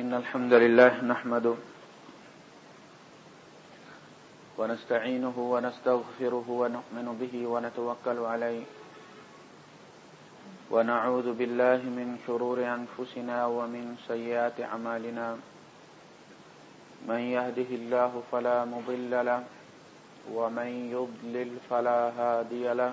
إن الحمد لله نحمده ونستعينه ونستغفره ونؤمن به ونتوكل عليه ونعوذ بالله من شرور أنفسنا ومن سيئات عمالنا من يهده الله فلا مضل له ومن يضلل فلا هادي له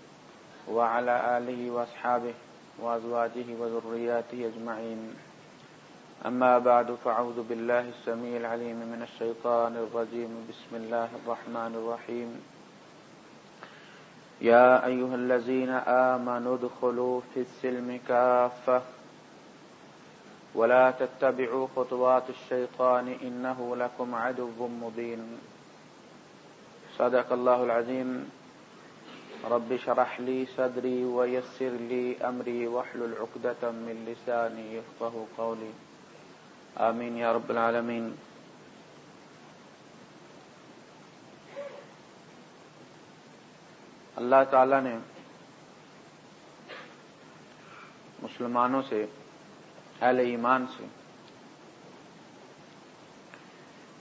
وعلى آله وأصحابه وأزواجه وذرياته أجمعين. أما بعد فعوذ بالله السميع العليم من الشيطان الرجيم. بسم الله الرحمن الرحيم. يا أيها الذين آمنوا ادخلوا في السلم كافة. ولا تتبعوا خطوات الشيطان إنه لكم عدو مبين. صدق الله العظيم. رب شرح لي صدري ويسر لي أمري وحل العقدة من لساني يفقه قولي. آمين يا رب العالمين. اللہ تعالی نے مسلمانوں سے، اہل ایمان سے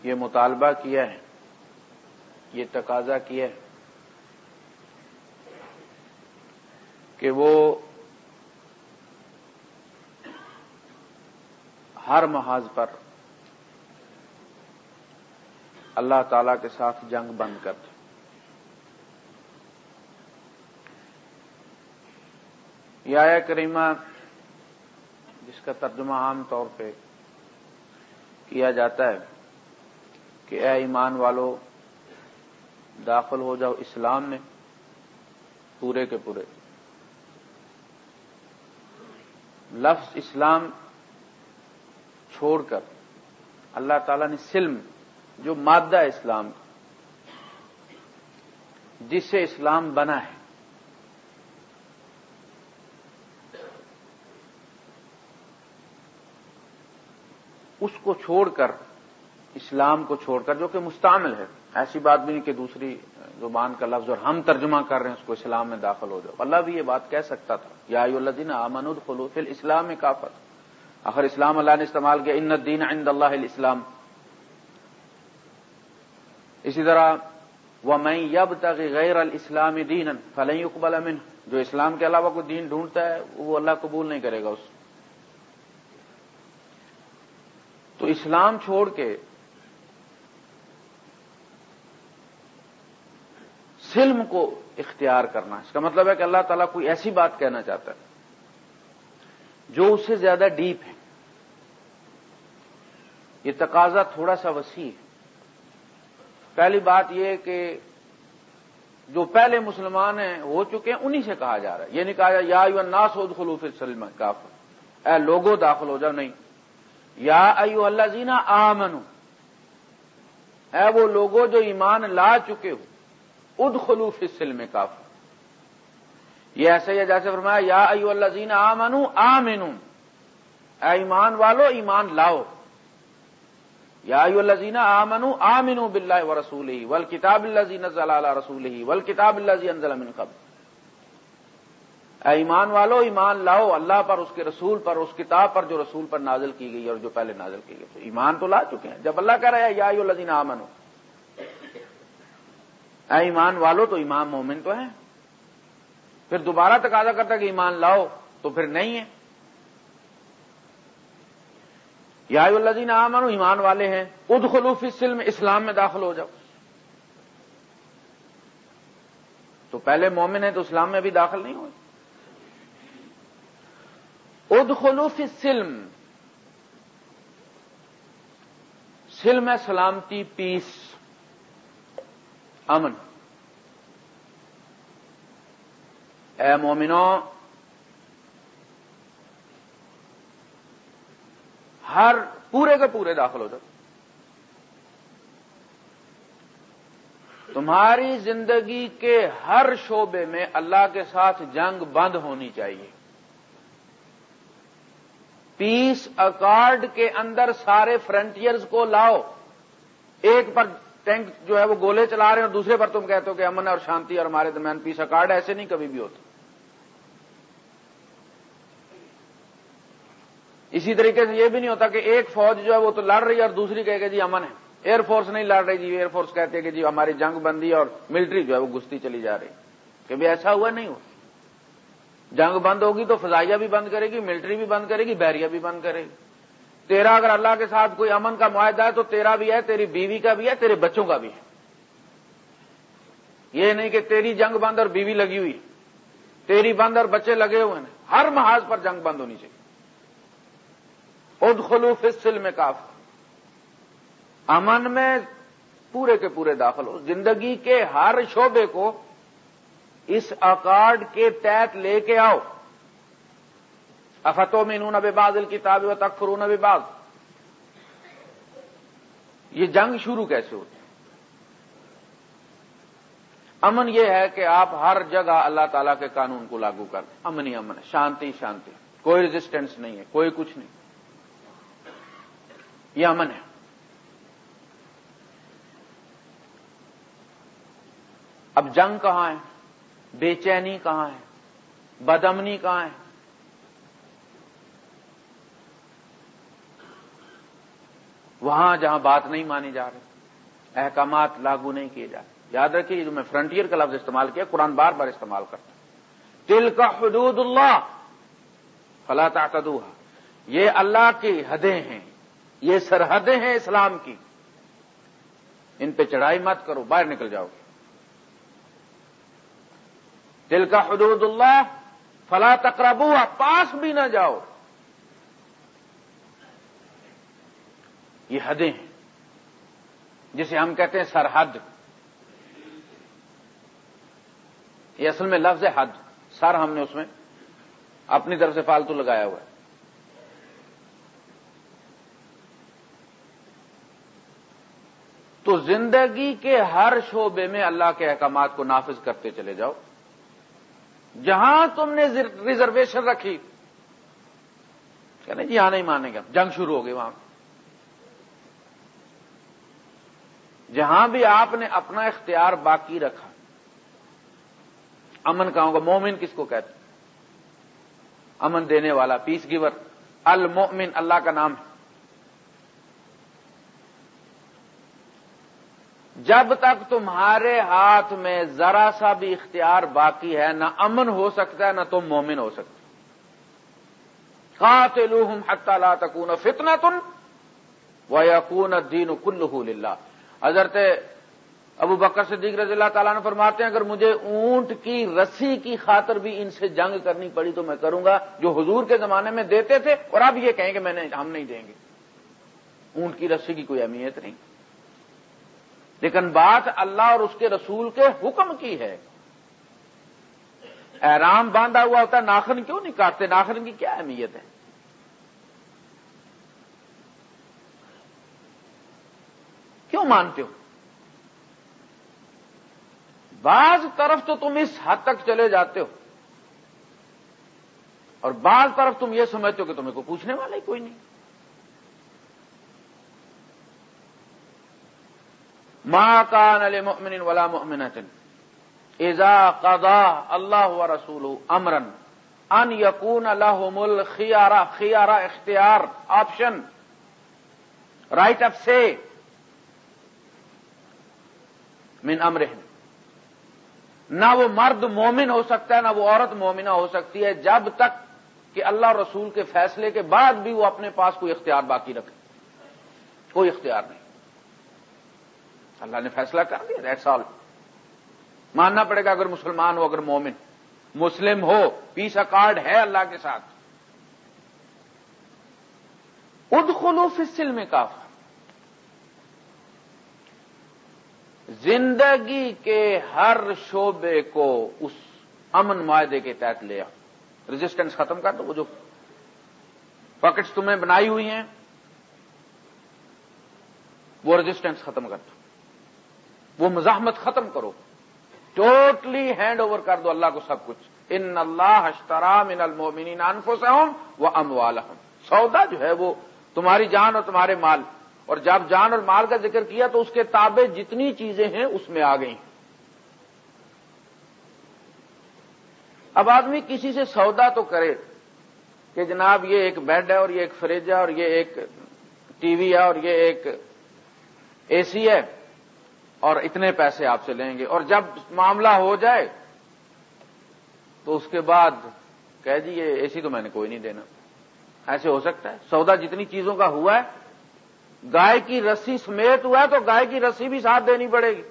یہ مطالبہ کیا ہے، یہ تقاضا کیا ہے کہ وہ ہر محاذ پر اللہ تعالی کے ساتھ جنگ بند کر دیں یہ آیا کریمہ جس کا ترجمہ عام طور پہ کیا جاتا ہے کہ اے ایمان والو، داخل ہو جاؤ اسلام میں، پورے کے پورے۔ لفظ اسلام چھوڑ کر اللہ تعالی نے سلم جو مادہ اسلام جس سے اسلام بنا ہے اس کو چھوڑ کر اسلام کو چھوڑ کر جو کہ مستعمل ہے، ایسی بات بھی نہیں کہ دوسری زبان کا لفظ اور ہم ترجمہ کر رہے ہیں، اس کو اسلام میں داخل ہو جاؤ۔ اللہ بھی یہ بات کہہ سکتا تھا۔ یا اللہ دین امن خلوف اسلام میں کافت آخر اسلام اللہ نے استعمال کیا، ان دین عند اللہ اسلام اسی طرح وہ میں یب تک غیر الاسلام دین فلح اقبال امن جو اسلام کے علاوہ کوئی دین ڈھونڈتا ہے، وہ اللہ قبول نہیں کرے گا اس۔ تو اسلام چھوڑ کے سلم کو اختیار کرنا۔ اس کا مطلب ہے کہ اللہ تعالیٰ کوئی ایسی بات کہنا چاہتا ہے جو اس سے زیادہ ڈیپ ہے۔ یہ تقاضا تھوڑا سا وسیع ہے۔ پہلی بات یہ کہ جو پہلے مسلمان ہیں، ہو چکے ہیں، انہی سے کہا جا رہا ہے۔ یہ نہیں کہا جا یا یو ناس ہو خلوف سلم کافر۔ اے لوگوں داخل ہو جاؤ، نہیں۔ یا ایو اللہ زینا آمنو اے وہ لوگوں جو ایمان لا چکے ہو۔ اد خلوف سلم کافر۔ یہ ایسے ہی جیسے فرمایا، یا ایو اللہ زینا آمنو آمنو اے ایمان والو، ایمان لاؤ۔ یا ایو اللہ آمنو آمنو باللہ و رسول ہی ول کتاب اللہ زین رسول ہی ول کتاب اللہ زی انزل من قبل۔ اے ایمان والو، ایمان لاؤ۔ اللہ پر، اس کے رسول پر، اس کتاب پر جو رسول پر نازل کی گئی اور جو پہلے نازل کی گئی۔ تو ایمان تو لا چکے ہیں۔ جب اللہ کہہ رہا ہے، یا الذین آمنو اے ایمان والو تو ایمان مومن تو ہے پھر دوبارہ تقاضا کرتا کہ ایمان لاؤ تو پھر نہیں ہے۔ یا الذین آمنو ایمان والے ہیں اد خلوف سلم اسلام میں داخل ہو جاؤ۔ تو پہلے مومن ہے تو اسلام میں بھی داخل نہیں ہوئے۔ ادخلو فی سلم سلم ہے سلامتی پیس امن. اے مومنو، ہر پورے کے پورے داخل ہو جاؤ۔ تمہاری زندگی کے ہر شعبے میں اللہ کے ساتھ جنگ بند ہونی چاہیے۔ پیس اکارڈ کے اندر سارے فرنٹیئرز کو لاؤ، ایک پر ٹینک جو ہے وہ گولے چلا رہے ہیں اور دوسرے پر تم کہتے ہو کہ امن اور شانتی اور ہمارے درمیان پیس اکارڈ ایسے نہیں کبھی بھی ہوتا۔ اسی طریقے سے یہ بھی نہیں ہوتا کہ ایک فوج جو ہے وہ تو لڑ رہی ہے اور دوسری کہے کہ جی امن ہے۔ ایئر فورس نہیں لڑ رہی جی ایئر فورس کہتے ہیں کہ جی ہماری جنگ بندی اور ملٹری جو ہے وہ گستی چلی جا رہی کبھی ایسا ہوا نہیں ہوا جنگ بند ہوگی تو فضائیہ بھی بند کرے گی ملٹری بھی بند کرے گی، بحریہ بھی بند کرے گی۔ تیرا اگر اللہ کے ساتھ کوئی امن کا معاہدہ ہے تو تیرا بھی ہے، تیری بیوی کا بھی ہے، تیرے بچوں کا بھی ہے۔ یہ نہیں کہ تیری جنگ بند اور بیوی لگی ہوئی تیری بند اور بچے لگے ہوئے ہیں۔ ہر محاذ پر جنگ بند ہونی چاہیے۔ خلوف سل میں کاف امن میں پورے کے پورے داخل ہو۔ زندگی کے ہر شعبے کو اس اکارڈ کے تحت لے کے آؤ۔ افتوں میں انہوں نے باز الکتاب و تک فرون باز یہ جنگ شروع کیسے ہوتی امن یہ ہے کہ آپ ہر جگہ اللہ تعالی کے قانون کو لاگو کر امن ہی امن ہے، شانتی شانتی کوئی ریزسٹنس نہیں ہے، کوئی کچھ نہیں۔ یہ امن ہے۔ اب جنگ کہاں ہے؟ بے چینی کہاں ہے؟ بدمنی کہاں ہے؟ وہاں جہاں بات نہیں مانی جا رہی، احکامات لاگو نہیں کیے جا رہے۔ یاد رکھیے جو میں فرنٹیئر کا لفظ استعمال کیا، قرآن بار بار استعمال کرتا ہوں۔ دل کا حدود اللہ، فلا تعتدوها یہ اللہ کی حدیں ہیں، یہ سرحدیں ہیں اسلام کی۔ ان پہ چڑھائی مت کرو، باہر نکل جاؤ۔ دل کا حدود اللہ، فلا تقربو پاس بھی نہ جاؤ۔ یہ حدیں ہیں۔ جسے ہم کہتے ہیں سرحد۔ یہ اصل میں لفظ ہے حد، سر ہم نے اس میں اپنی طرف سے فالتو لگایا ہوا ہے۔ تو زندگی کے ہر شعبے میں اللہ کے احکامات کو نافذ کرتے چلے جاؤ۔ جہاں تم نے ریزرویشن رکھی۔ کہنے جی یہاں نہیں مانیں گے جنگ شروع ہو گئی وہاں۔ جہاں بھی آپ نے اپنا اختیار باقی رکھا، امن کہوں گا مومن کس کو کہتے امن دینے والا پیس گیور المومن اللہ کا نام ہے۔ جب تک تمہارے ہاتھ میں ذرا سا بھی اختیار باقی ہے، نہ امن ہو سکتا ہے، نہ تم مومن ہو سکتے قاتلوہم حتی لا تکون فتنہ و یقون الدین کلہ للہ۔ حضرت ابو بکر صدیق رضی اللہ تعالیٰ نے فرماتے ہیں، اگر مجھے اونٹ کی رسی کی خاطر بھی ان سے جنگ کرنی پڑی تو میں کروں گا، جو حضور کے زمانے میں دیتے تھے، اور اب یہ کہیں کہ میں نے، ہم نہیں دیں گے۔ اونٹ کی رسی کی کوئی اہمیت نہیں۔ لیکن بات اللہ اور اس کے رسول کے حکم کی ہے۔ احرام باندھا ہوا ہوتا ہے، ناخن کیوں نہیں کاٹتے؟ ناخن کی کیا اہمیت ہے؟ کیوں مانتے ہو؟ بعض طرف تو تم اس حد تک چلے جاتے ہو اور بعض طرف تم یہ سمجھتے ہو کہ تمہیں کو پوچھنے والا ہی کوئی نہیں۔ ما کان لمؤمن ولا مؤمنة اذا قضا الله ورسوله امرا ان يكون لهم الخيار خيار اختیار آپشن رائٹ آف سے من امرهم نہ وہ مرد مومن ہو سکتا ہے، نہ وہ عورت مومنہ ہو سکتی ہے، جب تک کہ اللہ رسول کے فیصلے کے بعد بھی وہ اپنے پاس کوئی اختیار باقی رکھے۔ کوئی اختیار نہیں۔ اللہ نے فیصلہ کر دیا دیٹس آل ماننا پڑے گا اگر مسلمان ہو، اگر مومن۔ مسلم ہو، پیس کارڈ ہے اللہ کے ساتھ۔ ادخلو فصل میں کافا زندگی کے ہر شعبے کو اس امن معاہدے کے تحت لیا رجسٹنس ختم کر دو، وہ جو پاکٹس تمہیں بنائی ہوئی ہیں، وہ رجسٹنس ختم کر دو۔ وہ مزاحمت ختم کرو۔ ٹوٹلی ہینڈ اوور کر دو اللہ کو سب کچھ۔ ان اللہ اشترا من المومنین انفسہم و اموالہم سودا جو ہے وہ تمہاری جان اور تمہارے مال۔ اور جب جان اور مال کا ذکر کیا تو اس کے تابع جتنی چیزیں ہیں اس میں آ گئی اب آدمی کسی سے سودا تو کرے کہ جناب یہ ایک بیڈ ہے اور یہ ایک فریج ہے اور یہ ایک ٹی وی ہے اور یہ ایک اے سی ہے اور اتنے پیسے آپ سے لیں گے اور جب معاملہ ہو جائے تو اس کے بعد کہہ جی یہ اے سی تو میں نے کوئی نہیں دینا۔ ایسے ہو سکتا ہے؟ سودا جتنی چیزوں کا ہوا ہے گائے کی رسی سمیت ہوا ہے تو گائے کی رسی بھی ساتھ دینی پڑے گی۔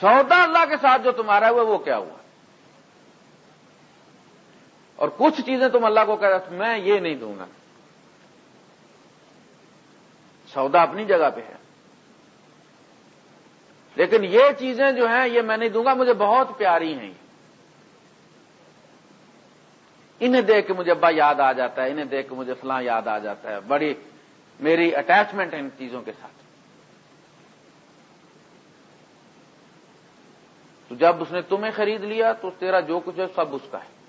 سودا اللہ کے ساتھ جو تمہارا ہوا وہ کیا ہوا؟ اور کچھ چیزیں تم اللہ کو کہہ رہے میں یہ نہیں دوں گا۔ سودا اپنی جگہ پہ ہے۔ لیکن یہ چیزیں جو ہیں، یہ میں نہیں دوں گا، مجھے بہت پیاری ہیں۔ انہیں دیکھ کے مجھے ابا یاد آ جاتا ہے، انہیں دیکھ کے مجھے فلاں یاد آ جاتا ہے۔ بڑی میری اٹیچمنٹ ہے ان چیزوں کے ساتھ۔ تو جب اس نے تمہیں خرید لیا، تو تیرا جو کچھ ہے سب اس کا ہے۔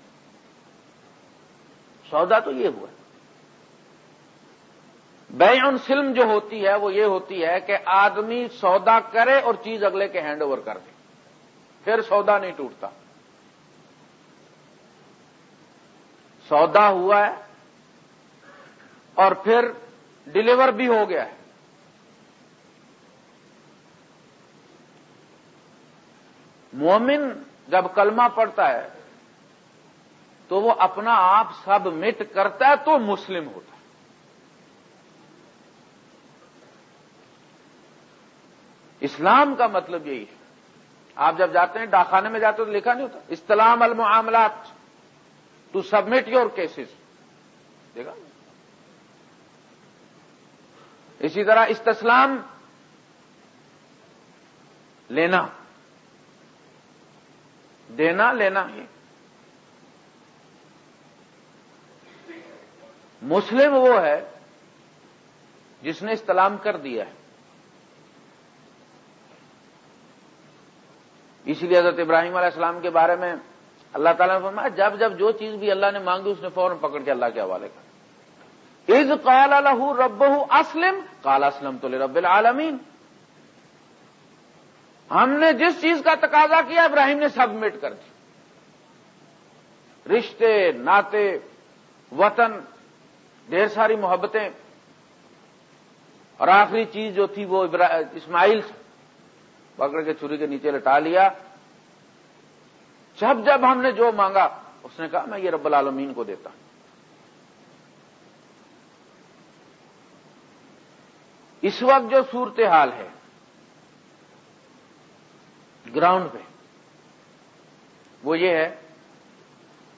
سودا تو یہ ہوا۔ بیان سلم جو ہوتی ہے، وہ یہ ہوتی ہے کہ آدمی سودا کرے اور چیز اگلے کے ہینڈ اوور کر دے۔ پھر سودا نہیں ٹوٹتا۔ سودا ہوا ہے اور پھر ڈلیور بھی ہو گیا ہے۔ مومن جب کلمہ پڑتا ہے تو وہ اپنا آپ سب مٹ کرتا ہے تو مسلم ہوتا ہے۔ اسلام کا مطلب یہی ہے۔ آپ جب جاتے ہیں ڈاکخانے میں جاتے تو لکھا نہیں ہوتا۔ استلام المعاملات۔ ٹو سبمٹ یور کیسز دیکھا؟ اسی طرح استسلام لینا. دینا لینا ہی. مسلم وہ ہے جس نے استلام کر دیا ہے. اسی لیے حضرت ابراہیم علیہ السلام کے بارے میں اللہ تعالیٰ نے فرمایا، جب جب جو چیز بھی اللہ نے مانگی اس نے فوراً پکڑ کے اللہ کے حوالے کر از قال الح رب اسلم کال اسلم تو رب العالمین۔ ہم نے جس چیز کا تقاضا کیا، ابراہیم نے سبمٹ کر دی۔ رشتے، ناطے، وطن، ڈھیر ساری محبتیں۔ اور آخری چیز جو تھی وہ اسماعیل سے پکڑ کے چھری کے نیچے لٹا لیا۔ جب جب ہم نے جو مانگا، اس نے کہا، میں یہ رب العالمین کو دیتا ہوں۔ اس وقت جو صورتحال ہے، گراؤنڈ پہ، وہ یہ ہے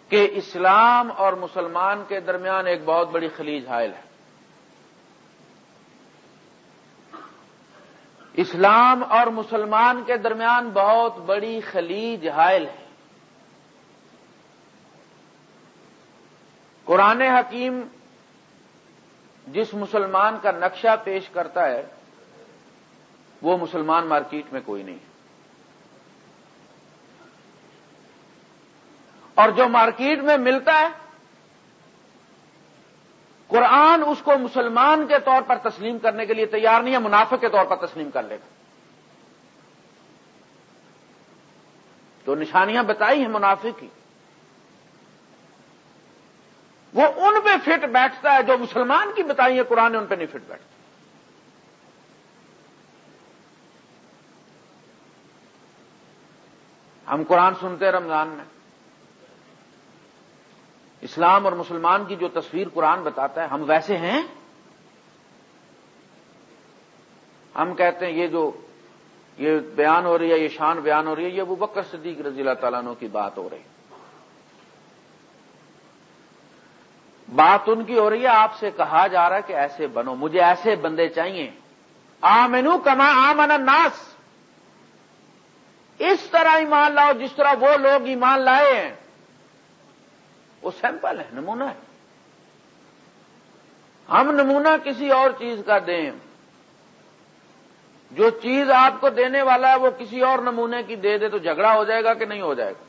کہ اسلام اور مسلمان کے درمیان ایک بہت بڑی خلیج حائل ہے۔ اسلام اور مسلمان کے درمیان بہت بڑی خلیج حائل ہے۔ قرآن حکیم جس مسلمان کا نقشہ پیش کرتا ہے، وہ مسلمان مارکیٹ میں کوئی نہیں۔ اور جو مارکیٹ میں ملتا ہے، قرآن اس کو مسلمان کے طور پر تسلیم کرنے کے لیے تیار نہیں ہے منافع کے طور پر تسلیم کر لے گا۔ جو نشانیاں بتائی ہیں منافع کی۔ وہ ان پہ فٹ بیٹھتا ہے جو مسلمان کی بتائی ہے قرآن ان پہ نہیں فٹ بیٹھتا۔ ہم قرآن سنتے رمضان میں۔ اسلام اور مسلمان کی جو تصویر قرآن بتاتا ہے، ہم ویسے ہیں۔ ہم کہتے ہیں یہ جو یہ بیان ہو رہی ہے، یہ شان بیان ہو رہی ہے، یہ وہ بکر صدیق رضی اللہ تعالیٰ عنہ کی بات ہو رہی ہے۔ بات ان کی ہو رہی ہے، آپ سے کہا جا رہا ہے کہ ایسے بنو، مجھے ایسے بندے چاہیے۔ آمنو کما آمن الناس۔ اس طرح ایمان لاؤ جس طرح وہ لوگ ایمان لائے ہیں۔ وہ سیمپل ہے، نمونہ ہے۔ ہم نمونہ کسی اور چیز کا دیں۔ جو چیز آپ کو دینے والا ہے، وہ کسی اور نمونے کی دے دے تو جھگڑا ہو جائے گا کہ نہیں ہو جائے گا؟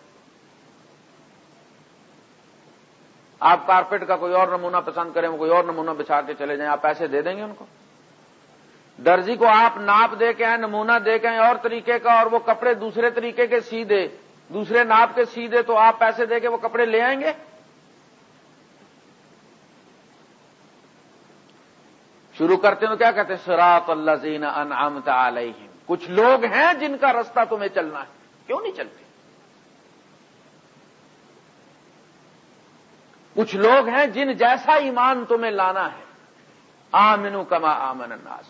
آپ کارپیٹ کا کوئی اور نمونہ پسند کریں، وہ کوئی اور نمونہ بچھا کے چلے جائیں، آپ پیسے دے دیں گے ان کو؟ درزی کو آپ ناپ دے کے نمونہ دے کے اور طریقے کا، اور وہ کپڑے دوسرے طریقے کے سی دے دوسرے ناپ کے سی دے تو آپ پیسے دے کے وہ کپڑے لے آئیں گے؟ شروع کرتے ہیں کیا کہتے ہیں؟ سراط اللہ زین انعامت علیہم۔ کچھ لوگ ہیں جن کا رستہ تمہیں چلنا ہے۔ کیوں نہیں چلتے؟ کچھ لوگ ہیں جن جیسا ایمان تمہیں لانا ہے۔ آمنو کما آمن الناس۔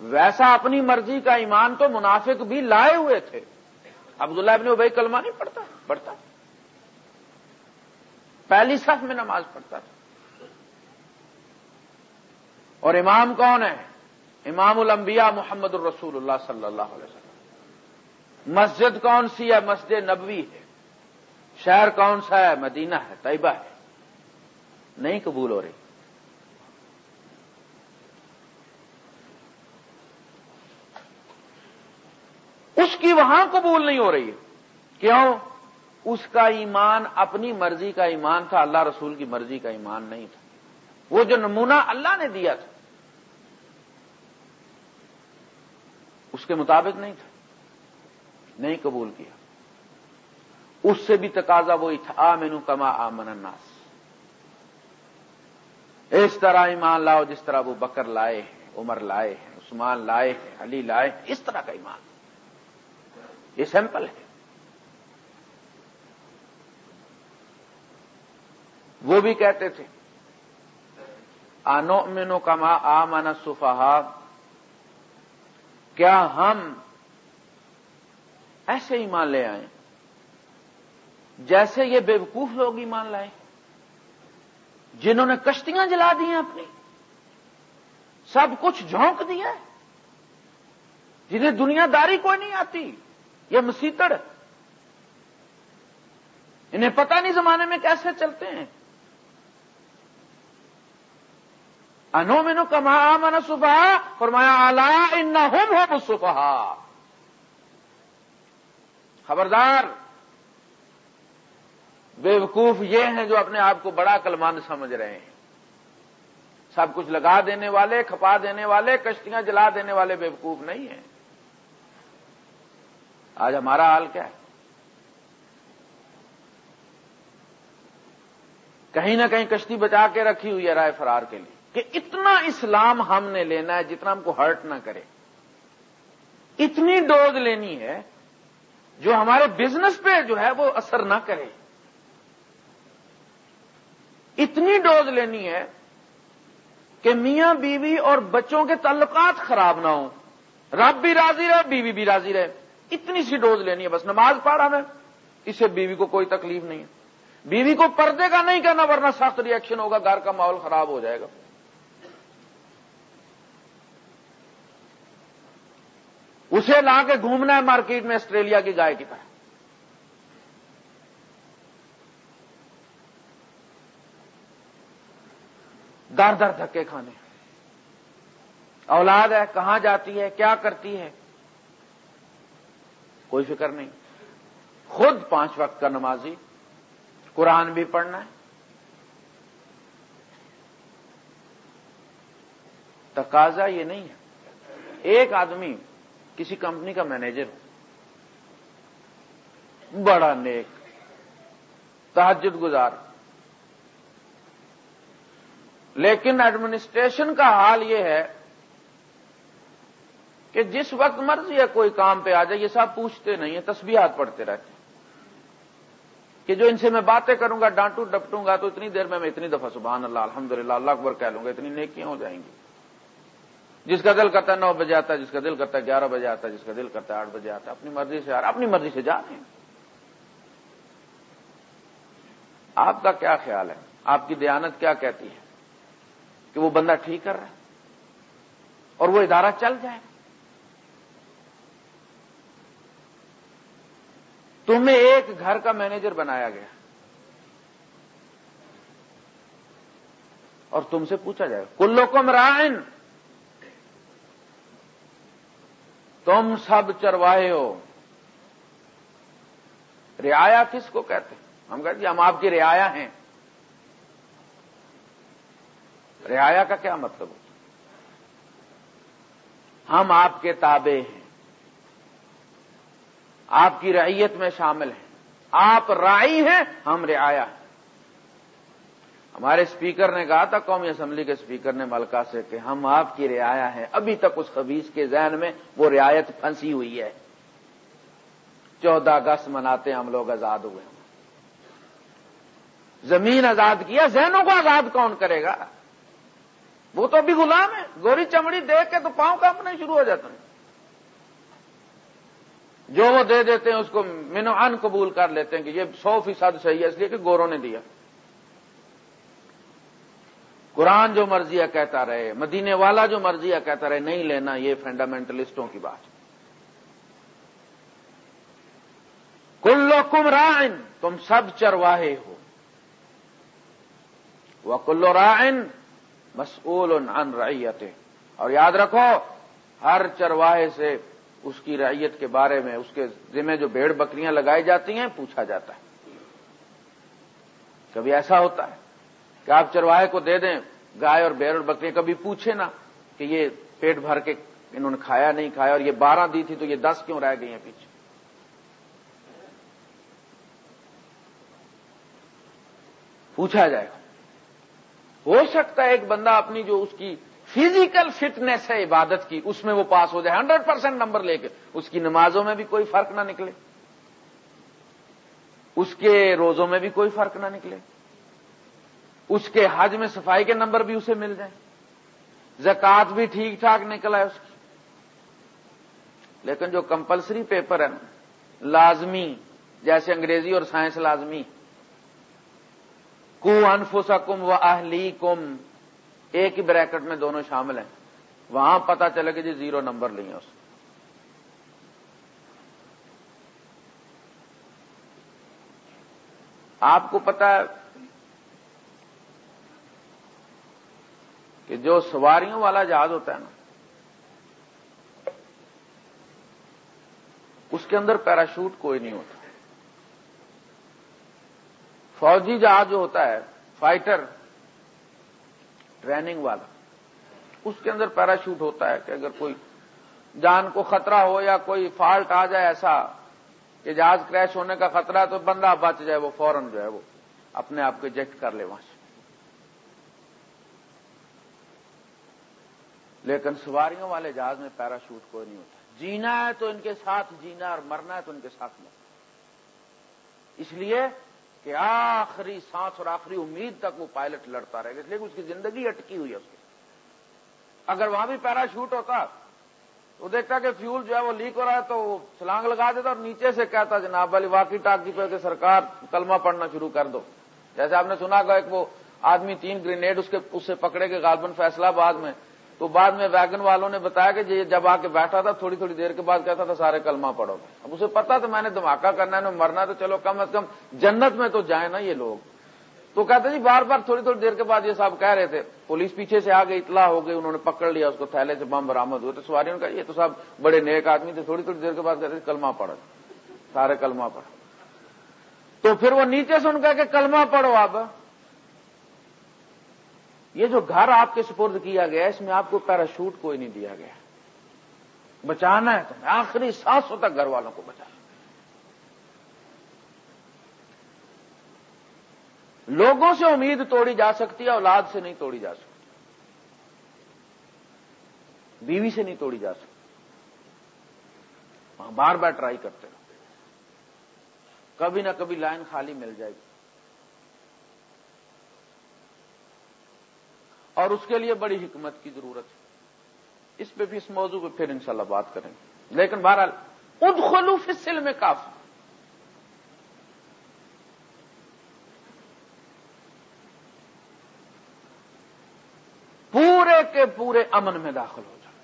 ویسا اپنی مرضی کا ایمان تو منافق بھی لائے ہوئے تھے۔ عبداللہ ابن ابئی کلمہ نہیں پڑھتا؟ پڑھتا۔ پہلی صف میں نماز پڑھتا تھا۔ اور امام کون ہے؟ امام الانبیاء محمد الرسول اللہ صلی اللہ علیہ وسلم۔ مسجد کون سی ہے؟ مسجد نبوی ہے۔ شہر کون سا ہے؟ مدینہ ہے، طیبہ ہے۔ نہیں قبول ہو رہی۔ اس کی وہاں قبول نہیں ہو رہی۔ ہے کیوں؟ اس کا ایمان اپنی مرضی کا ایمان تھا، اللہ رسول کی مرضی کا ایمان نہیں تھا۔ وہ جو نمونہ اللہ نے دیا تھا، اس کے مطابق نہیں تھا۔ نہیں قبول کیا۔ اس سے بھی تقاضا وہی تھا آ مینو کما آ الناس۔ اس طرح ایمان لاؤ جس طرح وہ بکر لائے، عمر لائے، عثمان لائے، علی لائے، اس طرح کا ایمان۔ یہ سیمپل ہے۔ وہ بھی کہتے تھے آنو مینو کما آ من صفحا کیا ہم ایسے ایمان لے آئیں جیسے یہ بےوقوف لوگ ایمان لائیں جنہوں نے کشتیاں جلا دی ہیں اپنی۔ سب کچھ جھونک دیا۔ ہے جنہیں دنیا داری کوئی نہیں آتی، یہ مسیتڑ انہیں پتہ نہیں زمانے میں کیسے چلتے ہیں۔ انو مینو کما من صبح فرمایا آلہ ان ہوم ہو صبح خبردار۔ بے وقوف یہ ہیں جو اپنے آپ کو بڑا کلمند سمجھ رہے ہیں۔ سب کچھ لگا دینے والے، کھپا دینے والے، کشتیاں جلا دینے والے بے وقوف نہیں ہیں۔ آج ہمارا حال کیا ہے؟ کہیں نہ کہیں کشتی بچا کے رکھی ہوئی ہے رائے فرار کے لیے کہ اتنا اسلام ہم نے لینا ہے جتنا ہم کو ہرٹ نہ کرے۔ اتنی ڈوز لینی ہے جو ہمارے بزنس پہ جو ہے وہ اثر نہ کرے۔ اتنی ڈوز لینی ہے کہ میاں بیوی اور بچوں کے تعلقات خراب نہ ہوں۔ رب بھی راضی رہے، بیوی بھی راضی رہے۔ اتنی سی ڈوز لینی ہے، بس نماز پڑھا میں۔ اسے بیوی کو کوئی تکلیف نہیں ہے۔ بیوی کو پردے کا نہیں کرنا ورنہ سخت ریئیکشن ہوگا، گھر کا ماحول خراب ہو جائے گا۔ اسے لا کے گھومنا ہے مارکیٹ میں، آسٹریلیا کی گائے کی طرح در در دھکے کھانے اولاد ہے، کہاں جاتی ہے، کیا کرتی ہے؟ کوئی فکر نہیں۔ خود پانچ وقت کا نمازی، قرآن بھی پڑھنا ہے۔ تقاضا یہ نہیں ہے۔ ایک آدمی، کسی کمپنی کا مینیجر ہو۔ بڑا نیک تحجد گزار۔ لیکن ایڈمنسٹریشن کا حال یہ ہے کہ جس وقت مرضی ہے کوئی کام پہ آ جائے، یہ سب پوچھتے نہیں ہیں، تسبیحات پڑھتے رہتے ہیں۔ کہ جو ان سے میں باتیں کروں گا، ڈانٹوں، ڈپٹوں گا، تو اتنی دیر میں میں اتنی دفعہ سبحان اللہ الحمد للہ اللہ اکبر کہہ لوں گا، اتنی نیکیاں ہو جائیں گی۔ جس کا دل کرتا ہے نو بجے آتا ہے، جس کا دل کرتا ہے گیارہ بجے آتا ہے، جس کا دل کرتا ہے آٹھ بجے آتا ہے، اپنی مرضی سے آ رہا اپنی مرضی سے جا رہے ہیں۔ آپ کا کیا خیال ہے؟ آپ کی دیانت کیا کہتی ہے؟ کہ وہ بندہ ٹھیک کر رہا ہے اور وہ ادارہ چل جائے۔ تمہیں ایک گھر کا مینیجر بنایا گیا۔ اور تم سے پوچھا جائے کلو کم رائن تم سب چرواہے ہو۔ رعایا کس کو کہتے ہم کہتے جی ہم آپ کی رعایا ہیں۔ رعایا کا کیا مطلب ہو ہم آپ کے تابع ہیں۔ آپ کی رعیت میں شامل ہیں۔ آپ رائی ہیں، ہم رعایا ہیں۔ ہمارے اسپیکر نے کہا تھا، قومی اسمبلی کے اسپیکر نے ملکہ سے کہ ہم آپ کی رعایا ہیں۔ ابھی تک اس خبیص کے ذہن میں وہ رعایت پھنسی ہوئی ہے۔ چودہ اگست مناتے ہم لوگ آزاد ہوئے ہیں۔ زمین آزاد کیا، ذہنوں کو آزاد کون کرے گا؟ وہ تو ابھی غلام ہے۔ گوری چمڑی دیکھ کے تو پاؤں کاپنے شروع ہو جاتے ہیں۔ جو وہ دے دیتے ہیں اس کو مینو ان قبول کر لیتے ہیں کہ یہ سو فیصد صحیح ہے، اس لیے کہ گوروں نے دیا۔ قرآن جو مرضی ہے کہتا رہے، مدینے والا جو مرضی ہے کہتا رہے، نہیں لینا، یہ فنڈامنٹلسٹوں کی بات۔ کلو کم رائن تم سب چرواہے ہو۔ وہ کلو رائن مسئول ان ریت اور یاد رکھو، ہر چرواہے سے اس کی رعیت کے بارے میں، اس کے ذمہ جو بھیڑ بکریاں لگائی جاتی ہیں، پوچھا جاتا ہے۔ کبھی ایسا ہوتا ہے کہ آپ چرواہے کو دے دیں، گائے اور بیڑ اور بکریاں، کبھی پوچھے نا کہ یہ پیٹ بھر کے انہوں نے کھایا نہیں کھایا اور یہ بارہ دی تھی تو یہ دس کیوں رہ گئی ہیں پیچھے؟ پوچھا جائے گا۔ ہو سکتا ہے ایک بندہ اپنی جو اس کی فزیکل فٹنس ہے عبادت کی، اس میں وہ پاس ہو جائے ہنڈریڈ پرسینٹ نمبر لے کے، اس کی نمازوں میں بھی کوئی فرق نہ نکلے۔ اس کے روزوں میں بھی کوئی فرق نہ نکلے۔ اس کے حج میں صفائی کے نمبر بھی اسے مل جائیں۔ زکات بھی ٹھیک ٹھاک نکلا ہے اس کی۔ لیکن جو کمپلسری پیپر ہے نا، لازمی، جیسے انگریزی اور سائنس لازمی۔ کو انفسکم و اہلی کم ایک ہی بریکٹ میں دونوں شامل ہیں۔ وہاں پتا چلے کہ جی زیرو نمبر لیں اس۔ آپ کو پتا ہے کہ جو سواریوں والا جہاز ہوتا ہے نا، اس کے اندر پیراشوٹ کوئی نہیں ہوتا۔ فوجی جہاز جو ہوتا ہے، فائٹر، ٹریننگ والا، اس کے اندر پیراشوٹ ہوتا ہے کہ اگر کوئی جان کو خطرہ ہو یا کوئی فالٹ آ جائے ایسا کہ جہاز کریش ہونے کا خطرہ ہے تو بندہ بچ جائے، وہ فوراً جو ہے وہ اپنے آپ کو جیکٹ کر لے وہاں سے۔ لیکن سواریوں والے جہاز میں پیراشوٹ کوئی نہیں ہوتا۔ جینا ہے تو ان کے ساتھ جینا اور مرنا ہے تو ان کے ساتھ مرنا اس لیے کہ آخری سانس اور آخری امید تک وہ پائلٹ لڑتا رہے گا، اس لیے کہ اس کی زندگی اٹکی ہوئی ہے اس کی۔ اگر وہاں بھی پیراشوٹ ہوتا تو دیکھتا کہ فیول جو ہے وہ لیک ہو رہا ہے تو وہ سلانگ لگا دیتا اور نیچے سے کہتا، جناب والی واقعی ٹاکی پہ کہ سرکار کلمہ پڑھنا شروع کر دو۔ جیسے آپ نے سنا گا ایک وہ آدمی تین گرینیڈ اس کے، اس سے پکڑے کے غالباً فیصلہ بعد میں تو بعد میں ویگن والوں نے بتایا کہ جب آ کے بیٹھا تھا، تھوڑی تھوڑی دیر کے بعد کہتا تھا، سارے کلمہ پڑھو۔ اب اسے پتا تو میں نے دھماکہ کرنا ہے مرنا تو چلو کم از کم جنت میں تو جائیں نا یہ لوگ۔ تو کہتے جی بار بار تھوڑی تھوڑی دیر کے بعد یہ صاحب کہہ رہے تھے، پولیس پیچھے سے آ گئی، اطلاع ہو گئی، انہوں نے پکڑ لیا، اس کو تھیلے سے بم برامد ہوئے۔ تو سواریوں کا یہ تو صاحب بڑے نیک آدمی تھے، تھوڑی تھوڑی دیر کے بعد کہتے کلمہ پڑھو۔ سارے کلمہ پڑھو۔ تو پھر وہ نیچے سے ان کا کہ کلمہ پڑھو اب یہ جو گھر آپ کے سپرد کیا گیا اس میں آپ کو پیراشوٹ کوئی نہیں دیا گیا۔ بچانا ہے تو آخری سانسوں تک گھر والوں کو بچانا۔ لوگوں سے امید توڑی جا سکتی ہے، اولاد سے نہیں توڑی جا سکتی۔ بیوی سے نہیں توڑی جا سکتی۔ وہاں بار بار ٹرائی کرتے رہو۔ کبھی نہ کبھی لائن خالی مل جائے گی۔ اور اس کے لیے بڑی حکمت کی ضرورت ہے۔ اس پہ بھی اس موضوع پہ پھر انشاءاللہ بات کریں گے۔ لیکن بہرحال اد خلوف سل میں کافی۔ پورے کے پورے امن میں داخل ہو جائے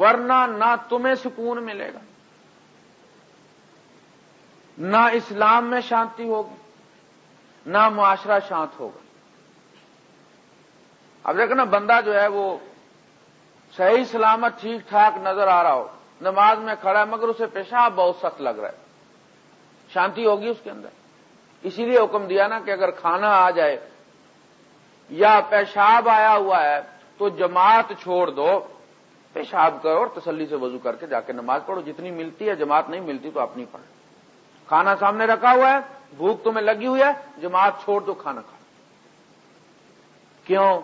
ورنہ نہ تمہیں سکون ملے گا۔ نہ اسلام میں شانتی ہوگی، نہ معاشرہ شانت ہوگا۔ اب دیکھنا بندہ جو ہے وہ صحیح سلامت ٹھیک ٹھاک نظر آ رہا ہو، نماز میں کھڑا ہے مگر اسے پیشاب بہت سخت لگ رہا ہے۔ شانتی ہوگی اس کے اندر۔ اسی لیے حکم دیا نا کہ اگر کھانا آ جائے یا پیشاب آیا ہوا ہے تو جماعت چھوڑ دو، پیشاب کرو اور تسلی سے وضو کر کے جا کے نماز پڑھو۔ جتنی ملتی ہے، جماعت نہیں ملتی تو اپنی پڑھ کھانا سامنے رکھا ہوا ہے، بھوک تمہیں لگی ہوئی ہے، جماعت چھوڑ دو، کھانا کھا۔ کیوں؟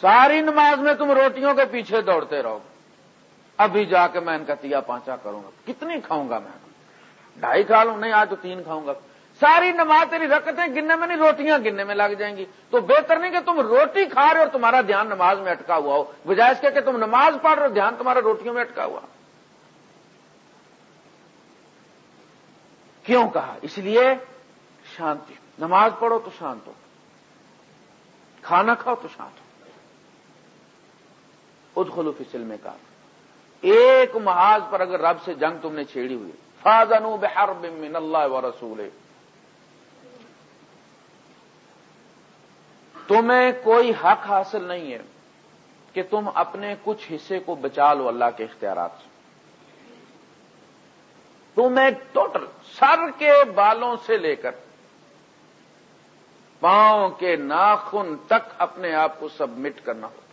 ساری نماز میں تم روٹیوں کے پیچھے دوڑتے رہو۔ ابھی جا کے میں ان کا تیا پانچا کروں گا۔ کتنی کھاؤں گا میں؟ ڈھائی کھا لوں؟ نہیں، آج تو تین کھاؤں گا۔ ساری نماز تیری رکھتے گننے میں نہیں، روٹیاں گننے میں لگ جائیں گی۔ تو بہتر نہیں کہ تم روٹی کھا رہے اور تمہارا دھیان نماز میں اٹکا ہوا ہو، بجائے اس کے کہ تم نماز پڑھ رہے ہو، دھیان تمہارا روٹیوں میں اٹکا ہوا۔ کیوں کہا؟ اس لیے شانتی۔ نماز پڑھو تو شانت ہو۔ کھانا کھاؤ تو شانت ہو۔ ادخلو فصل میں کہا ایک محاذ پر اگر رب سے جنگ تم نے چھیڑی ہوئی۔ فاضن بحرب من اللہ و رسول تمہیں کوئی حق حاصل نہیں ہے کہ تم اپنے کچھ حصے کو بچا لو اللہ کے اختیارات سے۔ تمہیں ٹوٹل سر کے بالوں سے لے کر پاؤں کے ناخن تک اپنے آپ کو سبمٹ کرنا ہوگا۔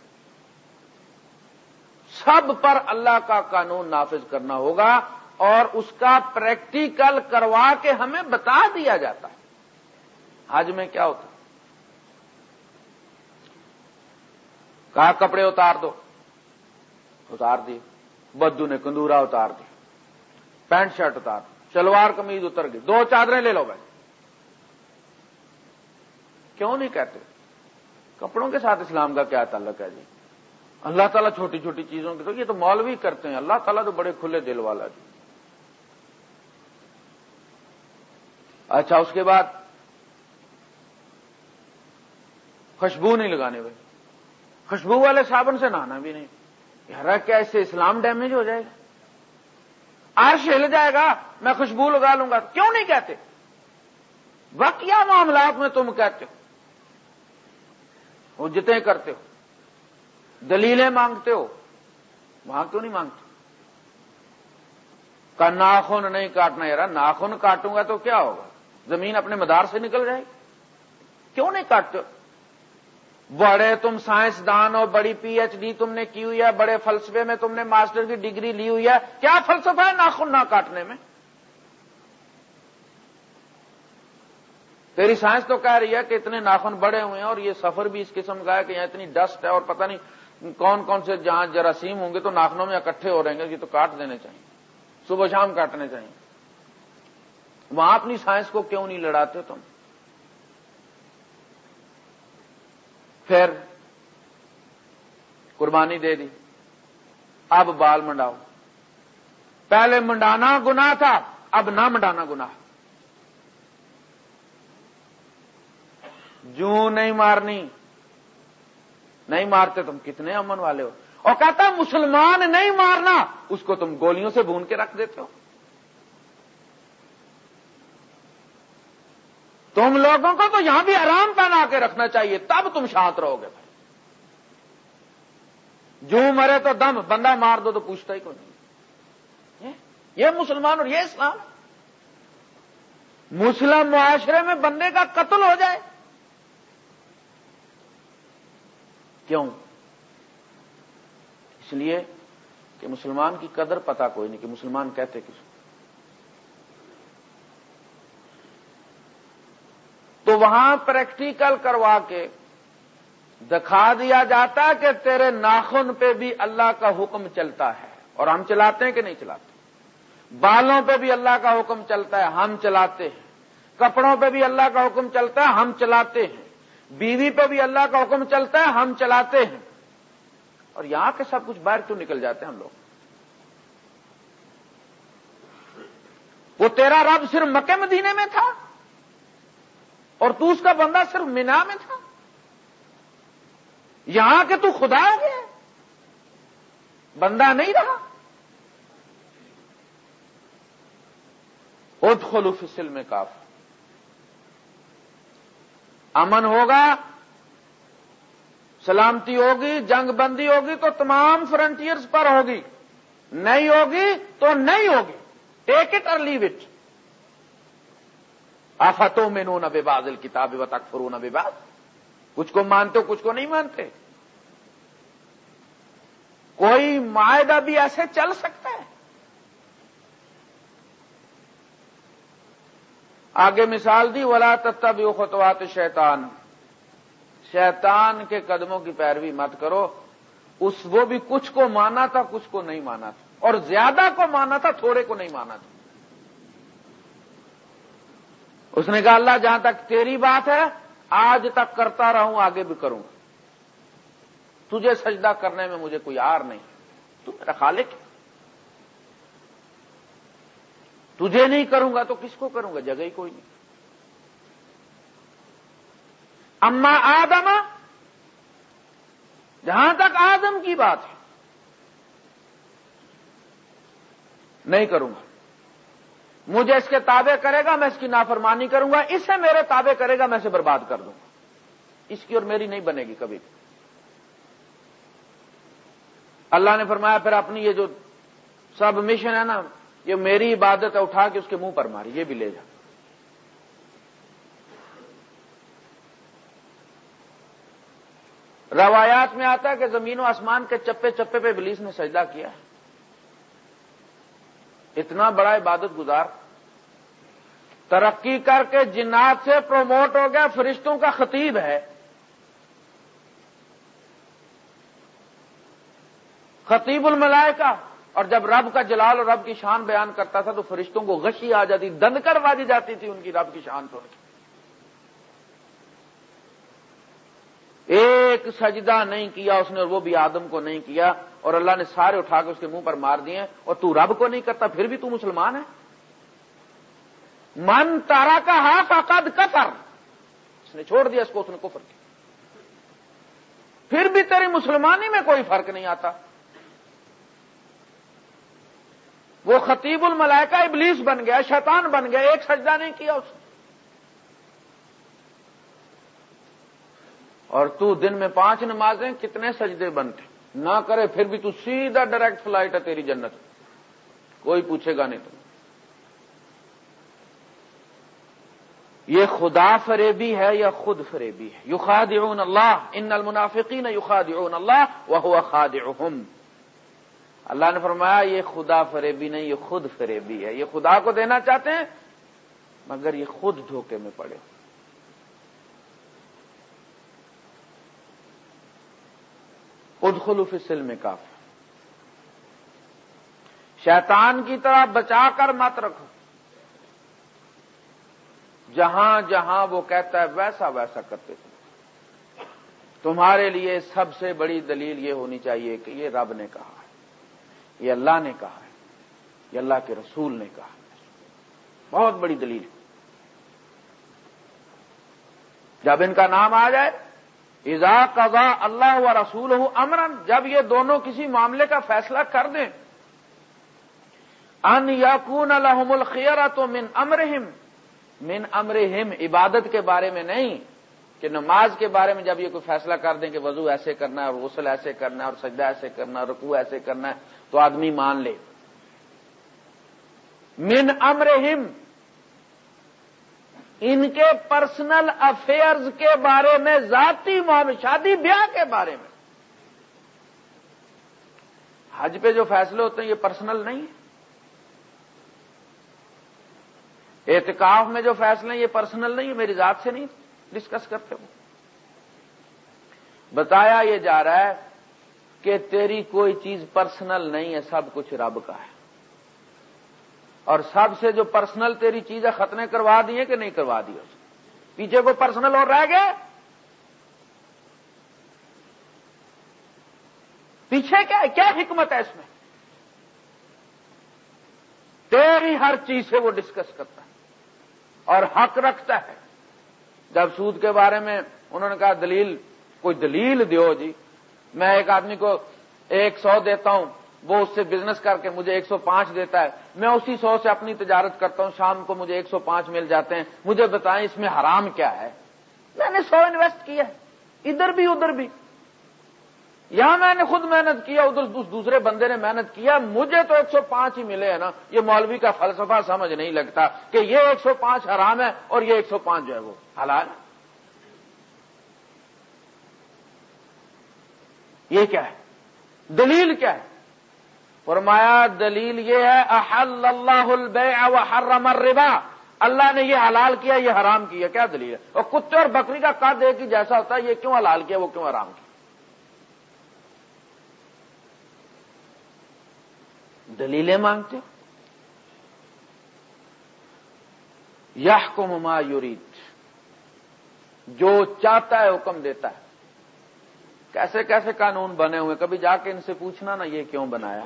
سب پر اللہ کا قانون نافذ کرنا ہوگا اور اس کا پریکٹیکل کروا کے ہمیں بتا دیا جاتا ہے۔ حج میں کیا ہوتا کہا کپڑے اتار دو۔ اتار دی۔ بدو نے کندورا اتار دی۔ پینٹ شرٹ اتار شلوار کمیز اتر گئی۔ دو چادریں لے لو بھائی۔ کیوں نہیں کہتے؟ کپڑوں کے ساتھ اسلام کا کیا تعلق ہے جی؟ اللہ تعالیٰ چھوٹی چھوٹی چیزوں کی تو یہ تو مولوی کرتے ہیں۔ اللہ تعالیٰ تو بڑے کھلے دل والا جی۔ اچھا اس کے بعد خوشبو نہیں لگانے بھائی۔ خوشبو والے صابن سے نہانا بھی نہیں۔ یار کیا اس سے اسلام ڈیمیج ہو جائے گا۔ عرش ہل جائے گا، میں خوشبو لگا لوں گا۔ کیوں نہیں کہتے؟ وقیہ معاملات میں تم کہتے ہو۔ وہ جتنے کرتے ہو۔ دلیلیں مانگتے ہو؟ وہاں کیوں نہیں مانگتے؟ کا ناخن نہیں کاٹنا یار ناخن کاٹوں گا تو کیا ہوگا؟ زمین اپنے مدار سے نکل جائے گی۔ کیوں نہیں کاٹتے بڑے تم سائنسدان ہو، بڑی پی ایچ ڈی تم نے کی ہوئی ہے، بڑے فلسفے میں تم نے ماسٹر کی ڈگری لی ہوئی ہے۔ کیا فلسفہ ہے ناخن نہ کاٹنے میں؟ تیری سائنس تو کہہ رہی ہے کہ اتنے ناخن بڑے ہوئے ہیں اور یہ سفر بھی اس قسم کا ہے کہ یہاں اتنی ڈسٹ ہے اور پتہ نہیں کون کون سے جہاں جراثیم ہوں گے تو ناخنوں میں اکٹھے ہو رہیں گے، یہ تو کاٹ دینے چاہیے۔ صبح شام کاٹنے چاہیے۔ وہاں اپنی سائنس کو کیوں نہیں لڑاتے تم؟ پھر قربانی دے دی۔ اب بال منڈاؤ۔ پہلے منڈانا گنا تھا، اب نہ منڈانا گنا جو نہیں مارنی۔ نہیں مارتے تم، کتنے امن والے ہو۔ اور کہتا مسلمان نہیں مارنا، اس کو تم گولیوں سے بھون کے رکھ دیتے ہو۔ تم لوگوں کو تو یہاں بھی آرام پہنا کے رکھنا چاہیے، تب تم شانت رہو گے بھائی۔ جو مرے تو دم، بندہ مار دو تو پوچھتا ہی کوئی نہیں۔ یہ مسلمان اور یہ اسلام۔ مسلم معاشرے میں بندے کا قتل ہو جائے۔ کیوں؟ اس لیے کہ مسلمان کی قدر پتا کوئی نہیں کہ مسلمان کہتے کس تو وہاں پریکٹیکل کروا کے دکھا دیا جاتا کہ تیرے ناخن پہ بھی اللہ کا حکم چلتا ہے۔ اور ہم چلاتے ہیں کہ نہیں چلاتے؟ بالوں پہ بھی اللہ کا حکم چلتا ہے، ہم چلاتے ہیں۔ کپڑوں پہ بھی اللہ کا حکم چلتا ہے، ہم چلاتے ہیں۔ بیوی پہ بھی اللہ کا حکم چلتا ہے، ہم چلاتے ہیں۔ اور یہاں کے سب کچھ باہر کیوں نکل جاتے ہیں ہم لوگ؟ وہ تیرا رب صرف مکے مدینے میں تھا اور تو اس کا بندہ صرف مینا میں تھا۔ یہاں کے تو خدا ہو گیا۔ بندہ نہیں رہا۔ ات خلو فصل میں کاف امن ہوگا، سلامتی ہوگی، جنگ بندی ہوگی تو تمام فرنٹیئرز پر ہوگی۔ نہیں ہوگی تو نہیں ہوگی۔ ٹیک اٹ اور لیو اٹ آفتوں میں نو نبے بازل کتاب و تک فرو نبے باز کچھ کو مانتے ہو، کچھ کو نہیں مانتے۔ کوئی معاہدہ بھی ایسے چل سکتا ہے؟ آگے مثال دی، ولا تب خطوات شیطان شیطان کے قدموں کی پیروی مت کرو۔ اس وہ بھی کچھ کو مانا تھا، کچھ کو نہیں مانا تھا۔ اور زیادہ کو مانا تھا، تھوڑے کو نہیں مانا تھا۔ اس نے کہا، اللہ جہاں تک تیری بات ہے، آج تک کرتا رہوں، آگے بھی کروں۔ تجھے سجدہ کرنے میں مجھے کوئی آر نہیں۔ تو میرا خالق تجھے نہیں کروں گا تو کس کو کروں گا؟ جگہ ہی کوئی نہیں۔ اما آدم، جہاں تک آدم کی بات ہے، نہیں کروں گا۔ مجھے اس کے تابع کرے گا، میں اس کی نافرمانی کروں گا۔ اسے میرے تابع کرے گا، میں اسے برباد کر دوں گا۔ اس کی اور میری نہیں بنے گی کبھی اللہ نے فرمایا، پھر اپنی یہ جو سب مشن ہے نا یہ میری عبادت ہے، اٹھا کے اس کے منہ پر ماری، یہ بھی لے جا۔ روایات میں آتا ہے کہ زمین و آسمان کے چپے چپے پہ بلیس نے سجدہ کیا۔ اتنا بڑا عبادت گزار۔ ترقی کر کے جنات سے پروموٹ ہو گیا، فرشتوں کا خطیب ہے۔ خطیب الملائکہ۔ اور جب رب کا جلال اور رب کی شان بیان کرتا تھا تو فرشتوں کو غشی آ جاتی دند کر بازی جاتی تھی ان کی رب کی شان سن کے۔ ایک سجدہ نہیں کیا اس نے اور وہ بھی آدم کو نہیں کیا اور اللہ نے سارے اٹھا کے اس کے منہ پر مار دیے اور تو رب کو نہیں کرتا، پھر بھی تو مسلمان ہے۔ من تارا کا ہاتھ آکاد کفر۔ اس نے چھوڑ دیا اس کو، اس نے کفر کیا۔ پھر بھی تیری مسلمانی میں کوئی فرق نہیں آتا۔ وہ خطیب الملائکہ ابلیس بن گیا، شیطان بن گیا، ایک سجدہ نہیں کیا اس نے۔ اور تو دن میں پانچ نمازیں، کتنے سجدے بنتے؟ نہ کرے پھر بھی تو سیدھا ڈائریکٹ فلائٹ ہے تیری جنت۔ کوئی پوچھے گا نہیں تم یہ خدا فریبی ہے یا خود فریبی ہے؟ یخادعون اللہ، ان المنافقین یخادعون اللہ وہ خادعهم اللہ نے فرمایا، یہ خدا فریبی نہیں، یہ خود فریبی ہے۔ یہ خدا کو دینا چاہتے ہیں، مگر یہ خود دھوکے میں پڑے۔ خود خلوف سل میں کافی شیطان کی طرح بچا کر مت رکھو۔ جہاں جہاں وہ کہتا ہے، ویسا ویسا کرتے تھے۔ تمہارے لیے سب سے بڑی دلیل یہ ہونی چاہیے کہ یہ رب نے کہا۔ یہ اللہ نے کہا ہے، یہ اللہ کے رسول نے کہا بہت بڑی دلیل جب ان کا نام آ جائے ایزا قضا اللہ و رسول ہوں امرن جب یہ دونوں کسی معاملے کا فیصلہ کر دیں، ان یقون الحم الخیر تو من امرہم۔ من امرہم عبادت کے بارے میں نہیں، کہ نماز کے بارے میں جب یہ کوئی فیصلہ کر دیں کہ وضو ایسے کرنا ہے، اور غسل ایسے کرنا ہے، اور سجدہ ایسے کرنا ہے رکوع ایسے کرنا ہے تو آدمی مان لے۔ من امرہم، ان کے پرسنل افیئرز کے بارے میں، ذاتی معاملے، شادی بیاہ کے بارے میں۔ حج پہ جو فیصلے ہوتے ہیں، یہ پرسنل نہیں ہے اعتکاف میں جو فیصلے ہیں، یہ پرسنل نہیں ہے میری ذات سے نہیں۔ ڈسکس کرتے وہ بتایا یہ جا رہا ہے کہ تیری کوئی چیز پرسنل نہیں ہے، سب کچھ رب کا ہے۔ اور سب سے جو پرسنل تیری چیز ہے، ختمے کروا دیے کہ نہیں کروا دی اس پیچھے کوئی پرسنل اور رہ گئے؟ پیچھے کیا ہے؟ کیا حکمت ہے اس میں؟ تیری ہر چیز سے وہ ڈسکس کرتا ہے اور حق رکھتا ہے۔ جب سود کے بارے میں انہوں نے کہا، دلیل، کوئی دلیل دیو جی؟ میں ایک آدمی کو ایک سو دیتا ہوں، وہ اس سے بزنس کر کے مجھے ایک سو پانچ دیتا ہے۔ میں اسی سو سے اپنی تجارت کرتا ہوں، شام کو مجھے ایک سو پانچ مل جاتے ہیں۔ مجھے بتائیں اس میں حرام کیا ہے؟ میں نے سو انویسٹ کیا ادھر بھی ادھر بھی۔ یہاں میں نے خود محنت کیا، ادھر دوسرے بندے نے محنت کیا۔ مجھے تو ایک سو پانچ ہی ملے ہیں نا۔ یہ مولوی کا فلسفہ سمجھ نہیں لگتا کہ یہ ایک سو پانچ حرام ہے اور یہ ایک سو پانچ جو ہے وہ حلال ہے۔ یہ کیا ہے؟ دلیل کیا ہے؟ فرمایا، دلیل یہ ہے، احل اللہ البیع وحرم الربا۔ اللہ نے یہ حلال کیا، یہ حرام کیا کیا دلیل ہے؟ اور کتے اور بکری کا قد ایک ہی جیسا ہوتا ہے، یہ کیوں حلال کیا، وہ کیوں حرام کیا؟ دلیلیں مانگتے؟ یہ کو مما یورید جو چاہتا ہے حکم دیتا ہے۔ کیسے کیسے قانون بنے ہوئے کبھی جا کے ان سے پوچھنا نا یہ کیوں بنایا۔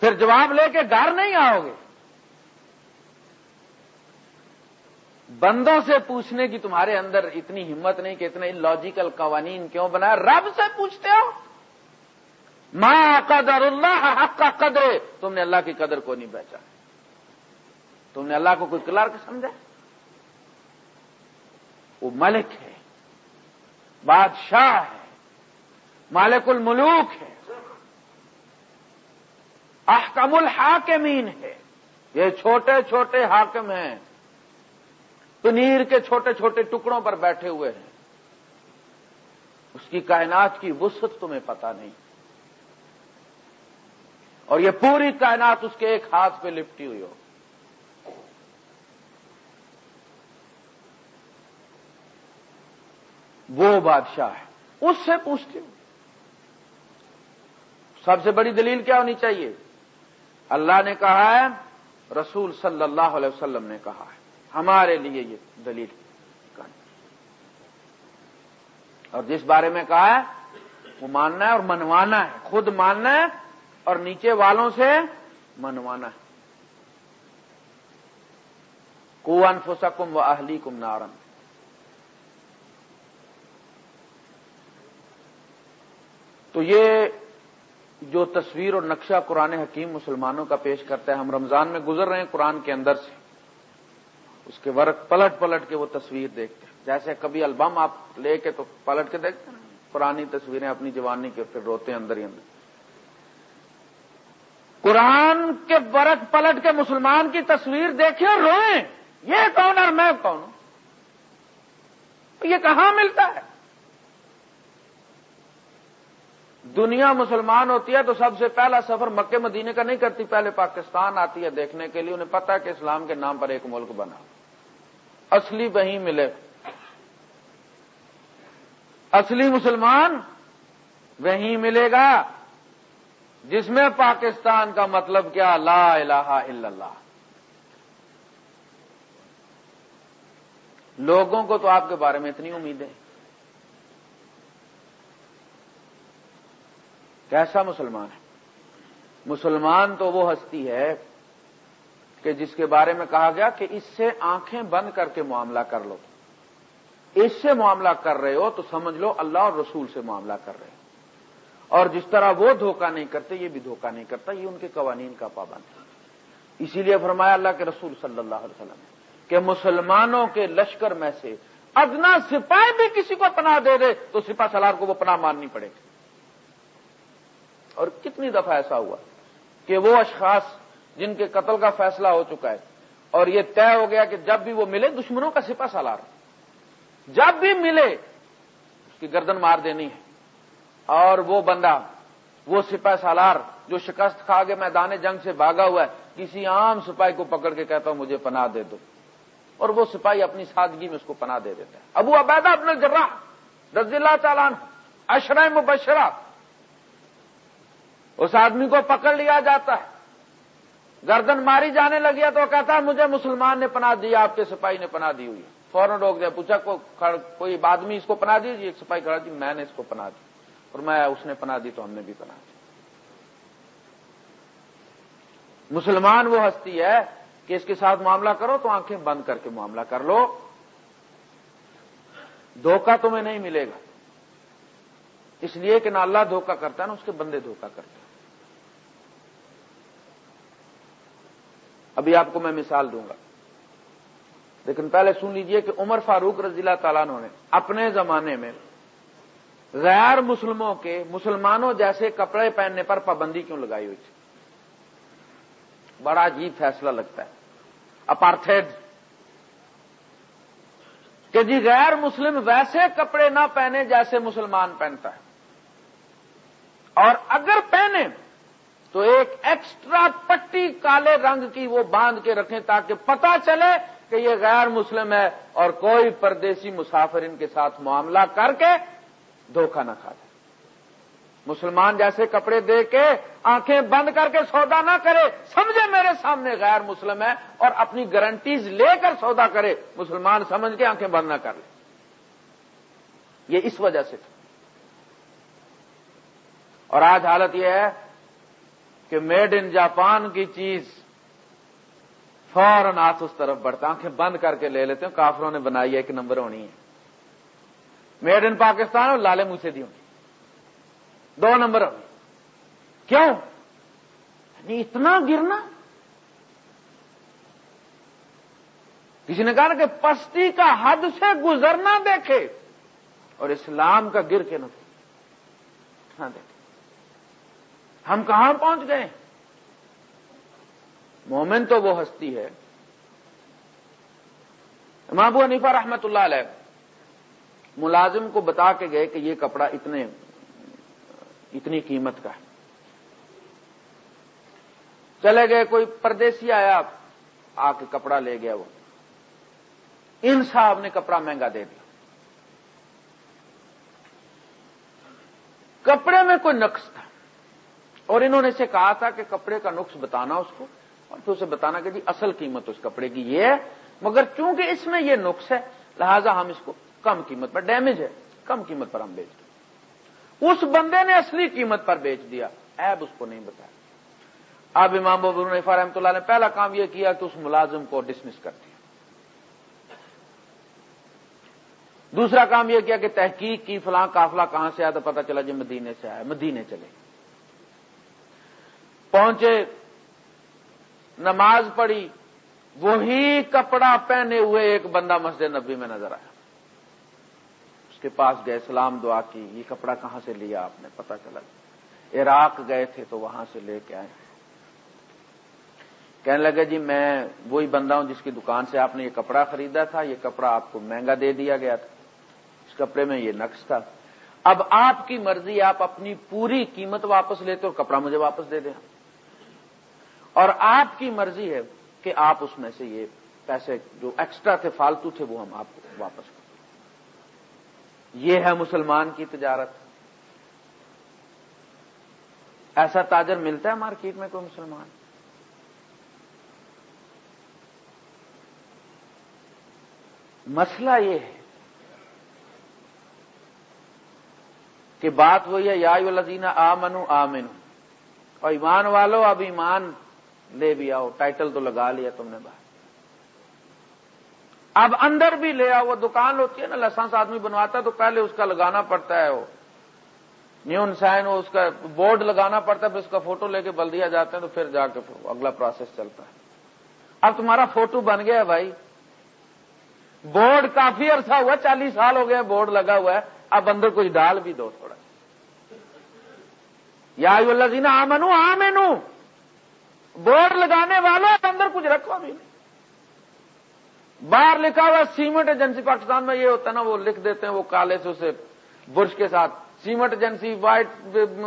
پھر جواب لے کے گھر نہیں آؤ گے۔ بندوں سے پوچھنے کی تمہارے اندر اتنی ہمت نہیں کہ اتنے لاجیکل قوانین کیوں بنایا؟ رب سے پوچھتے ہو۔ ماں قدر اللہ حق کا قدر تم نے اللہ کی قدر کو نہیں بیچا تم نے اللہ کو کوئی کلرک سمجھا؟ وہ ملک ہے۔ بادشاہ ہے، مالک الملوک ہے، احکم الحاکمین ہے۔ یہ چھوٹے چھوٹے حاکم ہیں۔ پنیر کے چھوٹے چھوٹے ٹکڑوں پر بیٹھے ہوئے ہیں۔ اس کی کائنات کی وسط تمہیں پتا نہیں۔ اور یہ پوری کائنات اس کے ایک ہاتھ پہ لپٹی ہوئی ہو۔ وہ بادشاہ ہے۔ اس سے پوچھتے ہوں۔ سب سے بڑی دلیل کیا ہونی چاہیے؟ اللہ نے کہا ہے، رسول صلی اللہ علیہ وسلم نے کہا ہے۔ ہمارے لیے یہ دلیل۔ اور جس بارے میں کہا ہے، وہ ماننا ہے اور منوانا ہے۔ خود ماننا ہے اور نیچے والوں سے منوانا ہے۔ کو انفسکم و اہلی کم نارن تو یہ جو تصویر اور نقشہ قرآن حکیم مسلمانوں کا پیش کرتا ہے، ہم رمضان میں گزر رہے ہیں قرآن کے اندر سے۔ اس کے ورق پلٹ پلٹ کے وہ تصویر دیکھتے ہیں۔ جیسے کبھی البم آپ لے کے تو پلٹ کے دیکھتے ہیں پرانی تصویریں اپنی جوانی کے پھر روتے ہیں اندر ہی اندر۔ قرآن کے برق پلٹ کے مسلمان کی تصویر دیکھے اور روئیں۔ یہ کون اور میں کون ہوں؟ یہ کہاں ملتا ہے؟ دنیا مسلمان ہوتی ہے تو سب سے پہلا سفر مکے مدینے کا نہیں کرتی، پہلے پاکستان آتی ہے دیکھنے کے لیے، انہیں پتا کہ اسلام کے نام پر ایک ملک بنا۔ اصلی وہیں ملے۔ اصلی مسلمان وہیں ملے گا جس میں پاکستان کا مطلب کیا، لا الہ الا اللہ۔ لوگوں کو تو آپ کے بارے میں اتنی امید ہے۔ کیسا مسلمان ہے؟ مسلمان تو وہ ہستی ہے کہ جس کے بارے میں کہا گیا کہ اس سے آنکھیں بند کر کے معاملہ کر لو۔ اس سے معاملہ کر رہے ہو تو سمجھ لو اللہ اور رسول سے معاملہ کر رہے ہو اور جس طرح وہ دھوکہ نہیں کرتے، یہ بھی دھوکہ نہیں کرتا، یہ ان کے قوانین کا پابند ہے۔ اسی لیے فرمایا اللہ کے رسول صلی اللہ علیہ وسلم کہ مسلمانوں کے لشکر میں سے ادنا سپاہی بھی کسی کو پناہ دے دے تو سپاہ سلار کو وہ پناہ ماننی پڑے۔ گی اور کتنی دفعہ ایسا ہوا کہ وہ اشخاص جن کے قتل کا فیصلہ ہو چکا ہے اور یہ طے ہو گیا کہ جب بھی وہ ملے دشمنوں کا سپا سالار جب بھی ملے اس کی گردن مار دینی ہے اور وہ بندہ وہ سپاہ سالار جو شکست کھا کے میدان جنگ سے بھاگا ہوا ہے، کسی عام سپاہی کو پکڑ کے کہتا ہوں، مجھے پناہ دے دو۔ اور وہ سپاہی اپنی سادگی میں اس کو پناہ دے دیتا ہے۔ ابو عبیدہ اپنے جرا رضی اللہ چالان اشرح مبشرہ اس آدمی کو پکڑ لیا جاتا ہے۔ گردن ماری جانے لگی تو وہ کہتا ہے، مجھے مسلمان نے پناہ دیا آپ کے سپاہی نے پناہ دی ہوئی فوراً روک دیا، پوچھا کوئی آدمی اس کو پناہ دی؟ ایک سپاہی کھڑا دی جی، میں نے اس کو پناہ دی۔ اور میں، اس نے پناہ دی تو ہم نے بھی پناہ دی۔ مسلمان وہ ہستی ہے کہ اس کے ساتھ معاملہ کرو تو آنکھیں بند کر کے معاملہ کر لو۔ دھوکہ تمہیں نہیں ملے گا۔ اس لیے کہ نہ اللہ دھوکہ کرتا ہے نا اس کے بندے دھوکہ کرتے ہیں۔ ابھی آپ کو میں مثال دوں گا۔ لیکن پہلے سن لیجیے کہ عمر فاروق رضی اللہ تعالیٰ نے اپنے زمانے میں غیر مسلموں کے مسلمانوں جیسے کپڑے پہننے پر پابندی کیوں لگائی ہوئی تھی؟ بڑا عجیب فیصلہ لگتا ہے۔ اپارتھیڈ۔ کہ جی غیر مسلم ویسے کپڑے نہ پہنے جیسے مسلمان پہنتا ہے۔ اور اگر پہنے تو ایک ایکسٹرا پٹی کالے رنگ کی وہ باندھ کے رکھیں تاکہ پتا چلے کہ یہ غیر مسلم ہے اور کوئی پردیسی مسافر ان کے ساتھ معاملہ کر کے دھوکہ نہ کھا جائے۔ مسلمان جیسے کپڑے دے کے آنکھیں بند کر کے سودا نہ کرے، سمجھے میرے سامنے غیر مسلم ہے اور اپنی گارنٹیز لے کر سودا کرے، مسلمان سمجھ کے آنکھیں بند نہ کر لے۔ یہ اس وجہ سے تھا۔ اور آج حالت یہ ہے کہ میڈ ان جاپان کی چیز فوراً ہاتھ اس طرف بڑھتا، آنکھیں بند کر کے لے لیتے ہیں، کافروں نے بنائی ہے، ایک نمبر ہونی ہے۔ میڈ ان پاکستان اور لالے منہ سے دی ہونی۔ دو نمبر کیوں؟ یعنی اتنا گرنا۔ کسی نے کہا کہ پستی کا حد سے گزرنا دیکھے اور اسلام کا گر کے نہ دیکھے۔ ہاں ہم کہاں پہنچ گئے؟ مومن تو وہ ہستی ہے۔ محبو حنیفہ رحمت اللہ علیہ ملازم کو بتا کے گئے کہ یہ کپڑا اتنے اتنی قیمت کا ہے۔ چلے گئے، کوئی پردیسی آیا، آ کے کپڑا لے گیا وہ۔ ان صاحب نے کپڑا مہنگا دے دیا۔ کپڑے میں کوئی نقص تھا۔ اور انہوں نے اسے کہا تھا کہ کپڑے کا نقص بتانا اس کو اور پھر اسے بتانا کہ جی اصل قیمت اس کپڑے کی یہ ہے، مگر چونکہ اس میں یہ نقص ہے، لہذا ہم اس کو کم قیمت پر، ڈیمیج ہے، کم قیمت پر ہم بیچ دیں۔ اس بندے نے اصلی قیمت پر بیچ دیا ایب اس کو نہیں بتایا۔ اب امام ببر نفا رحمۃ اللہ نے پہلا کام یہ کیا کہ اس ملازم کو ڈسمس کر دیا۔ دوسرا کام یہ کیا کہ تحقیق کی، فلاں کافلا کہاں سے آیا تو پتا چلا جی مدینے سے آیا، مدینے چلے۔ پہنچے، نماز پڑھی، وہی کپڑا پہنے ہوئے ایک بندہ مسجد نبی میں نظر آیا۔ اس کے پاس گئے، سلام دعا کی، یہ کپڑا کہاں سے لیا آپ نے؟ پتا چلا۔ عراق گئے تھے تو وہاں سے لے کے آئے۔ کہنے لگے جی میں وہی بندہ ہوں جس کی دکان سے آپ نے یہ کپڑا خریدا تھا، یہ کپڑا آپ کو مہنگا دے دیا گیا تھا۔ اس کپڑے میں یہ نقص تھا۔ اب آپ کی مرضی، آپ اپنی پوری قیمت واپس لیتے اور کپڑا مجھے واپس دے دیں۔ اور آپ کی مرضی ہے کہ آپ اس میں سے یہ پیسے جو ایکسٹرا تھے، فالتو تھے، وہ ہم آپ کو واپس کریں۔ یہ ہے مسلمان کی تجارت۔ ایسا تاجر ملتا ہے مارکیٹ میں کوئی مسلمان؟ مسئلہ یہ ہے کہ بات وہی ہے، یا الزین آ منو آ اور ایمان والو، اب ایمان لے بھی آؤ ٹائٹل تو لگا لیا تم نے بات اب اندر بھی لے آؤ، وہ دکان ہوتی ہے نا لائسنس آدمی بنواتا ہے تو پہلے اس کا لگانا پڑتا ہے وہ۔ نیون سائن وہ اس کا بورڈ لگانا پڑتا ہے، پھر اس کا فوٹو لے کے بل دیا جاتا ہے تو پھر جا کے اگلا پروسیس چلتا ہے۔ اب تمہارا فوٹو بن گیا ہے بھائی۔ بورڈ کافی عرصہ ہوا، چالیس سال ہو گیا بورڈ لگا ہوا ہے۔ اب اندر کچھ ڈال بھی دو تھوڑا۔ یا اللہ جینا آ منو آ مینو بورڈ لگانے والوں اندر کچھ رکھو بھی نہیں باہر لکھا ہوا سیمنٹ ایجنسی، پاکستان میں یہ ہوتا ہے نا، وہ لکھ دیتے ہیں وہ کالے سے اسے برش کے ساتھ۔ سیمنٹ ایجنسی، وائٹ،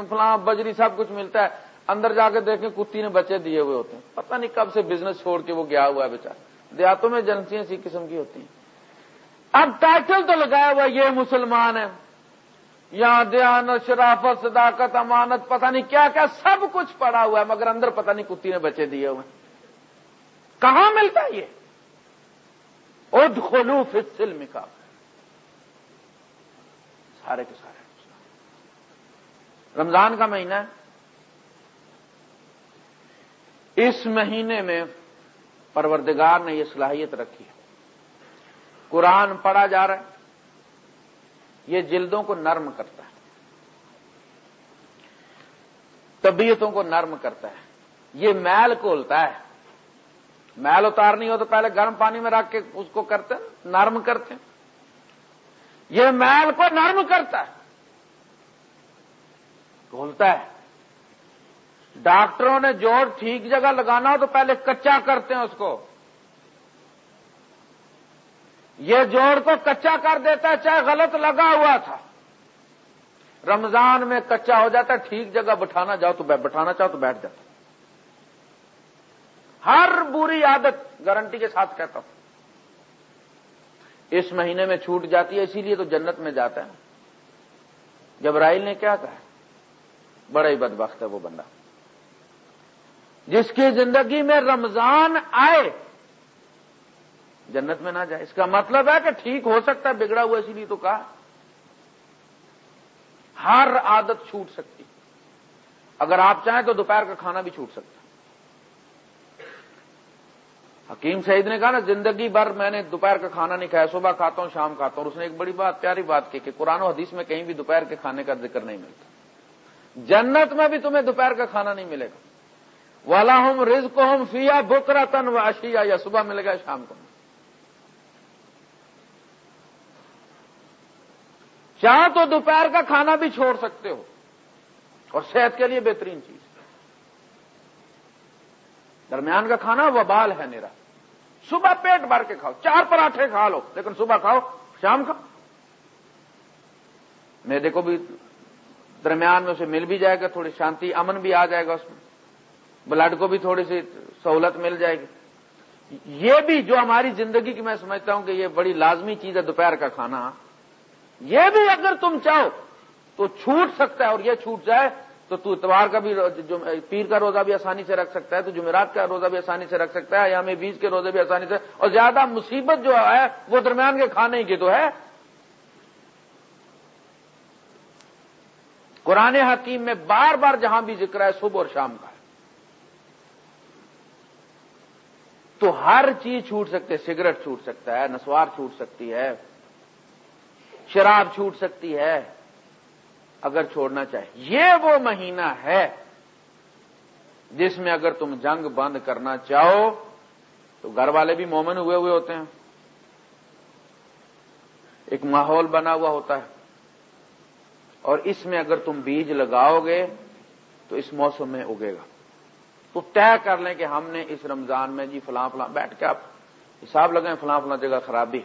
فلاں، بجری سب کچھ ملتا ہے۔ اندر جا کے دیکھیں، کتی نے بچے دیے ہوئے ہوتے ہیں۔ پتہ نہیں کب سے بزنس چھوڑ کے وہ گیا ہوا ہے بیچارا دیہاتوں میں ایجنسیاں اسی قسم کی ہوتی ہیں۔ اب ٹائٹل تو لگایا ہوا یہ مسلمان ہے۔ یہاں دھیان شرافت، صداقت، امانت، پتہ نہیں کیا کیا سب کچھ پڑا ہوا ہے، مگر اندر پتہ نہیں کتی نے بچے دیے ہوئے کہاں ملتا ہے یہ؟ ادخلو فی السلم کا سارے کے سارے۔ رمضان کا مہینہ ہے۔ اس مہینے میں پروردگار نے یہ صلاحیت رکھی ہے۔ قرآن پڑھا جا رہا ہے۔ یہ جلدوں کو نرم کرتا ہے۔ طبیعتوں کو نرم کرتا ہے۔ یہ میل کھولتا ہے۔ میل اتارنی ہو تو پہلے گرم پانی میں رکھ کے اس کو کرتے نرم کرتے ہیں۔ یہ میل کو نرم کرتا ہے۔ کھولتا ہے۔ ڈاکٹروں نے جوڑ ٹھیک جگہ لگانا ہو تو پہلے کچا کرتے ہیں اس کو۔ یہ جوڑ کو کچا کر دیتا ہے، چاہے غلط لگا ہوا تھا۔ رمضان میں کچا ہو جاتا ہے، ٹھیک جگہ بٹھانا جاؤ تو بٹھانا چاہو تو بیٹھ جاتا۔ ہر بری عادت گارنٹی کے ساتھ کہتا ہوں۔ اس مہینے میں چھوٹ جاتی ہے، اسی لیے تو جنت میں جاتا ہے۔ جبرائیل نے کیا کہا؟ بڑا ہی بدبخت ہے وہ بندہ۔ جس کی زندگی میں رمضان آئے جنت میں نہ جائے۔ اس کا مطلب ہے کہ ٹھیک ہو سکتا ہے، بگڑا ہوا، اسی لیے تو کہا۔ ہر عادت چھوٹ سکتی۔ اگر آپ چاہیں تو دوپہر کا کھانا بھی چھوٹ سکتا۔ حکیم سعید نے کہا نا، زندگی بھر میں نے دوپہر کا کھانا نہیں کھایا، صبح کھاتا ہوں، شام کھاتا ہوں۔ اس نے ایک بڑی بات، پیاری بات کی کہ قرآن و حدیث میں کہیں بھی دوپہر کے کھانے کا ذکر نہیں ملتا۔ جنت میں بھی تمہیں دوپہر کا کھانا نہیں ملے گا۔ والا ہوں رز کو ہم فیا بکرا تن و اشیا یا صبح ملے گا شام کو۔ چاہ تو دوپہر کا کھانا بھی چھوڑ سکتے ہو اور صحت کے لیے بہترین چیز۔ درمیان کا کھانا وبال ہے میرا۔ صبح پیٹ بھر کے کھاؤ، چار پراٹھے کھا لو، لیکن صبح کھاؤ، شام کھاؤ۔ میدے کو بھی درمیان میں اسے مل بھی جائے گا، تھوڑی شانتی، امن بھی آ جائے گا اس میں۔ بلڈ کو بھی تھوڑی سی سہولت مل جائے گی۔ یہ بھی جو ہماری زندگی کی میں سمجھتا ہوں کہ یہ بڑی لازمی چیز ہے دوپہر کا کھانا یہ بھی اگر تم چاہو تو چھوٹ سکتا ہے اور یہ چھوٹ جائے تو تو اتوار کا بھی پیر کا روزہ بھی آسانی سے رکھ سکتا ہے، تو جمعرات کا روزہ بھی آسانی سے رکھ سکتا ہے، یا ہمیں بیج کے روزے بھی آسانی سے اور زیادہ مصیبت جو ہے، وہ درمیان کے کھانے کی تو ہے۔ قرآن حکیم میں بار بار جہاں بھی ذکر ہے، صبح اور شام کا ہے۔ تو ہر چیز چھوٹ سکتے سگریٹ چھوٹ سکتا ہے، نسوار چھوٹ سکتی ہے۔ شراب چھوٹ سکتی ہے، اگر چھوڑنا چاہے۔ یہ وہ مہینہ ہے جس میں اگر تم جنگ بند کرنا چاہو، تو گھر والے بھی مومن ہوئے ہوئے ہوتے ہیں۔ ایک ماحول بنا ہوا ہوتا ہے۔ اور اس میں اگر تم بیج لگاؤ گے، تو اس موسم میں اگے گا۔ تو طے کر لیں کہ ہم نے اس رمضان میں جی فلاں فلاں، بیٹھ کے آپ حساب لگائیں فلاں فلاں جگہ خرابی۔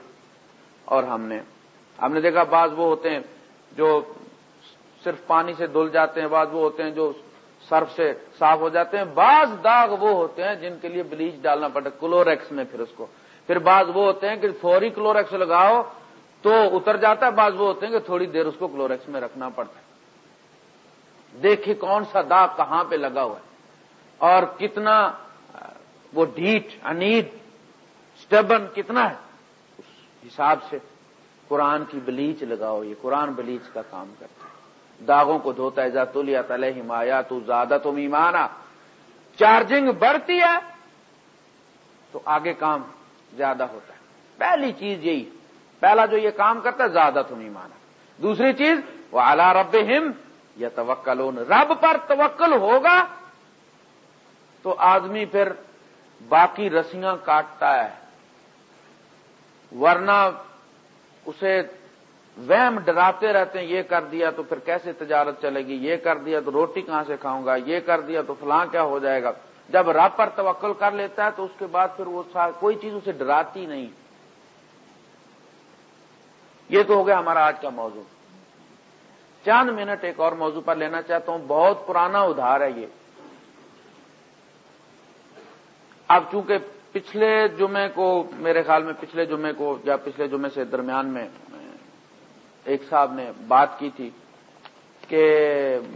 اور ہم نے ہم نے دیکھا بعض وہ ہوتے ہیں جو صرف پانی سے دھل جاتے ہیں، بعض وہ ہوتے ہیں جو سرف سے صاف ہو جاتے ہیں۔ بعض داغ وہ ہوتے ہیں جن کے لیے بلیچ ڈالنا پڑتا ہے، کلوریکس میں پھر اس کو۔ پھر بعض وہ ہوتے ہیں کہ فوری کلوریکس لگاؤ تو اتر جاتا ہے، بعض وہ ہوتے ہیں کہ تھوڑی دیر اس کو کلوریکس میں رکھنا پڑتا ہے۔ دیکھیے کون سا داغ کہاں پہ لگا ہوا ہے۔ اور کتنا، وہ ڈھیٹ انیڈ اسٹیبن کتنا ہے؟ اس حساب سے۔ قرآن کی بلیچ لگاؤ، یہ قرآن بلیچ کا کام کرتا ہے۔ داغوں کو دھوتا ہے ذات لیا تلے ہمایا تو زیادہ تم ایمانا۔ چارجنگ بڑھتی ہے تو آگے کام زیادہ ہوتا ہے۔ پہلی چیز یہی، پہلا جو یہ کام کرتا ہے زیادہ تم ایمانا۔ دوسری چیز وہ اعلی رب ہم یا توکل رب پر توکل ہوگا تو آدمی پھر باقی رسیاں کاٹتا ہے۔ ورنہ اسے وہم ڈراتے رہتے ہیں، یہ کر دیا تو پھر کیسے تجارت چلے گی؟ یہ کر دیا تو روٹی کہاں سے کھاؤں گا؟ یہ کر دیا تو فلاں کیا ہو جائے گا؟ جب رب پر توکل کر لیتا ہے تو اس کے بعد پھر وہ کوئی چیز اسے ڈراتی نہیں۔ یہ تو ہو گیا ہمارا آج کا موضوع۔ چند منٹ ایک اور موضوع پر لینا چاہتا ہوں۔ بہت پرانا ادھار ہے یہ۔ اب چونکہ پچھلے جمعے کو، میرے خیال میں پچھلے جمعے کو یا پچھلے جمعے سے درمیان میں، ایک صاحب نے بات کی تھی کہ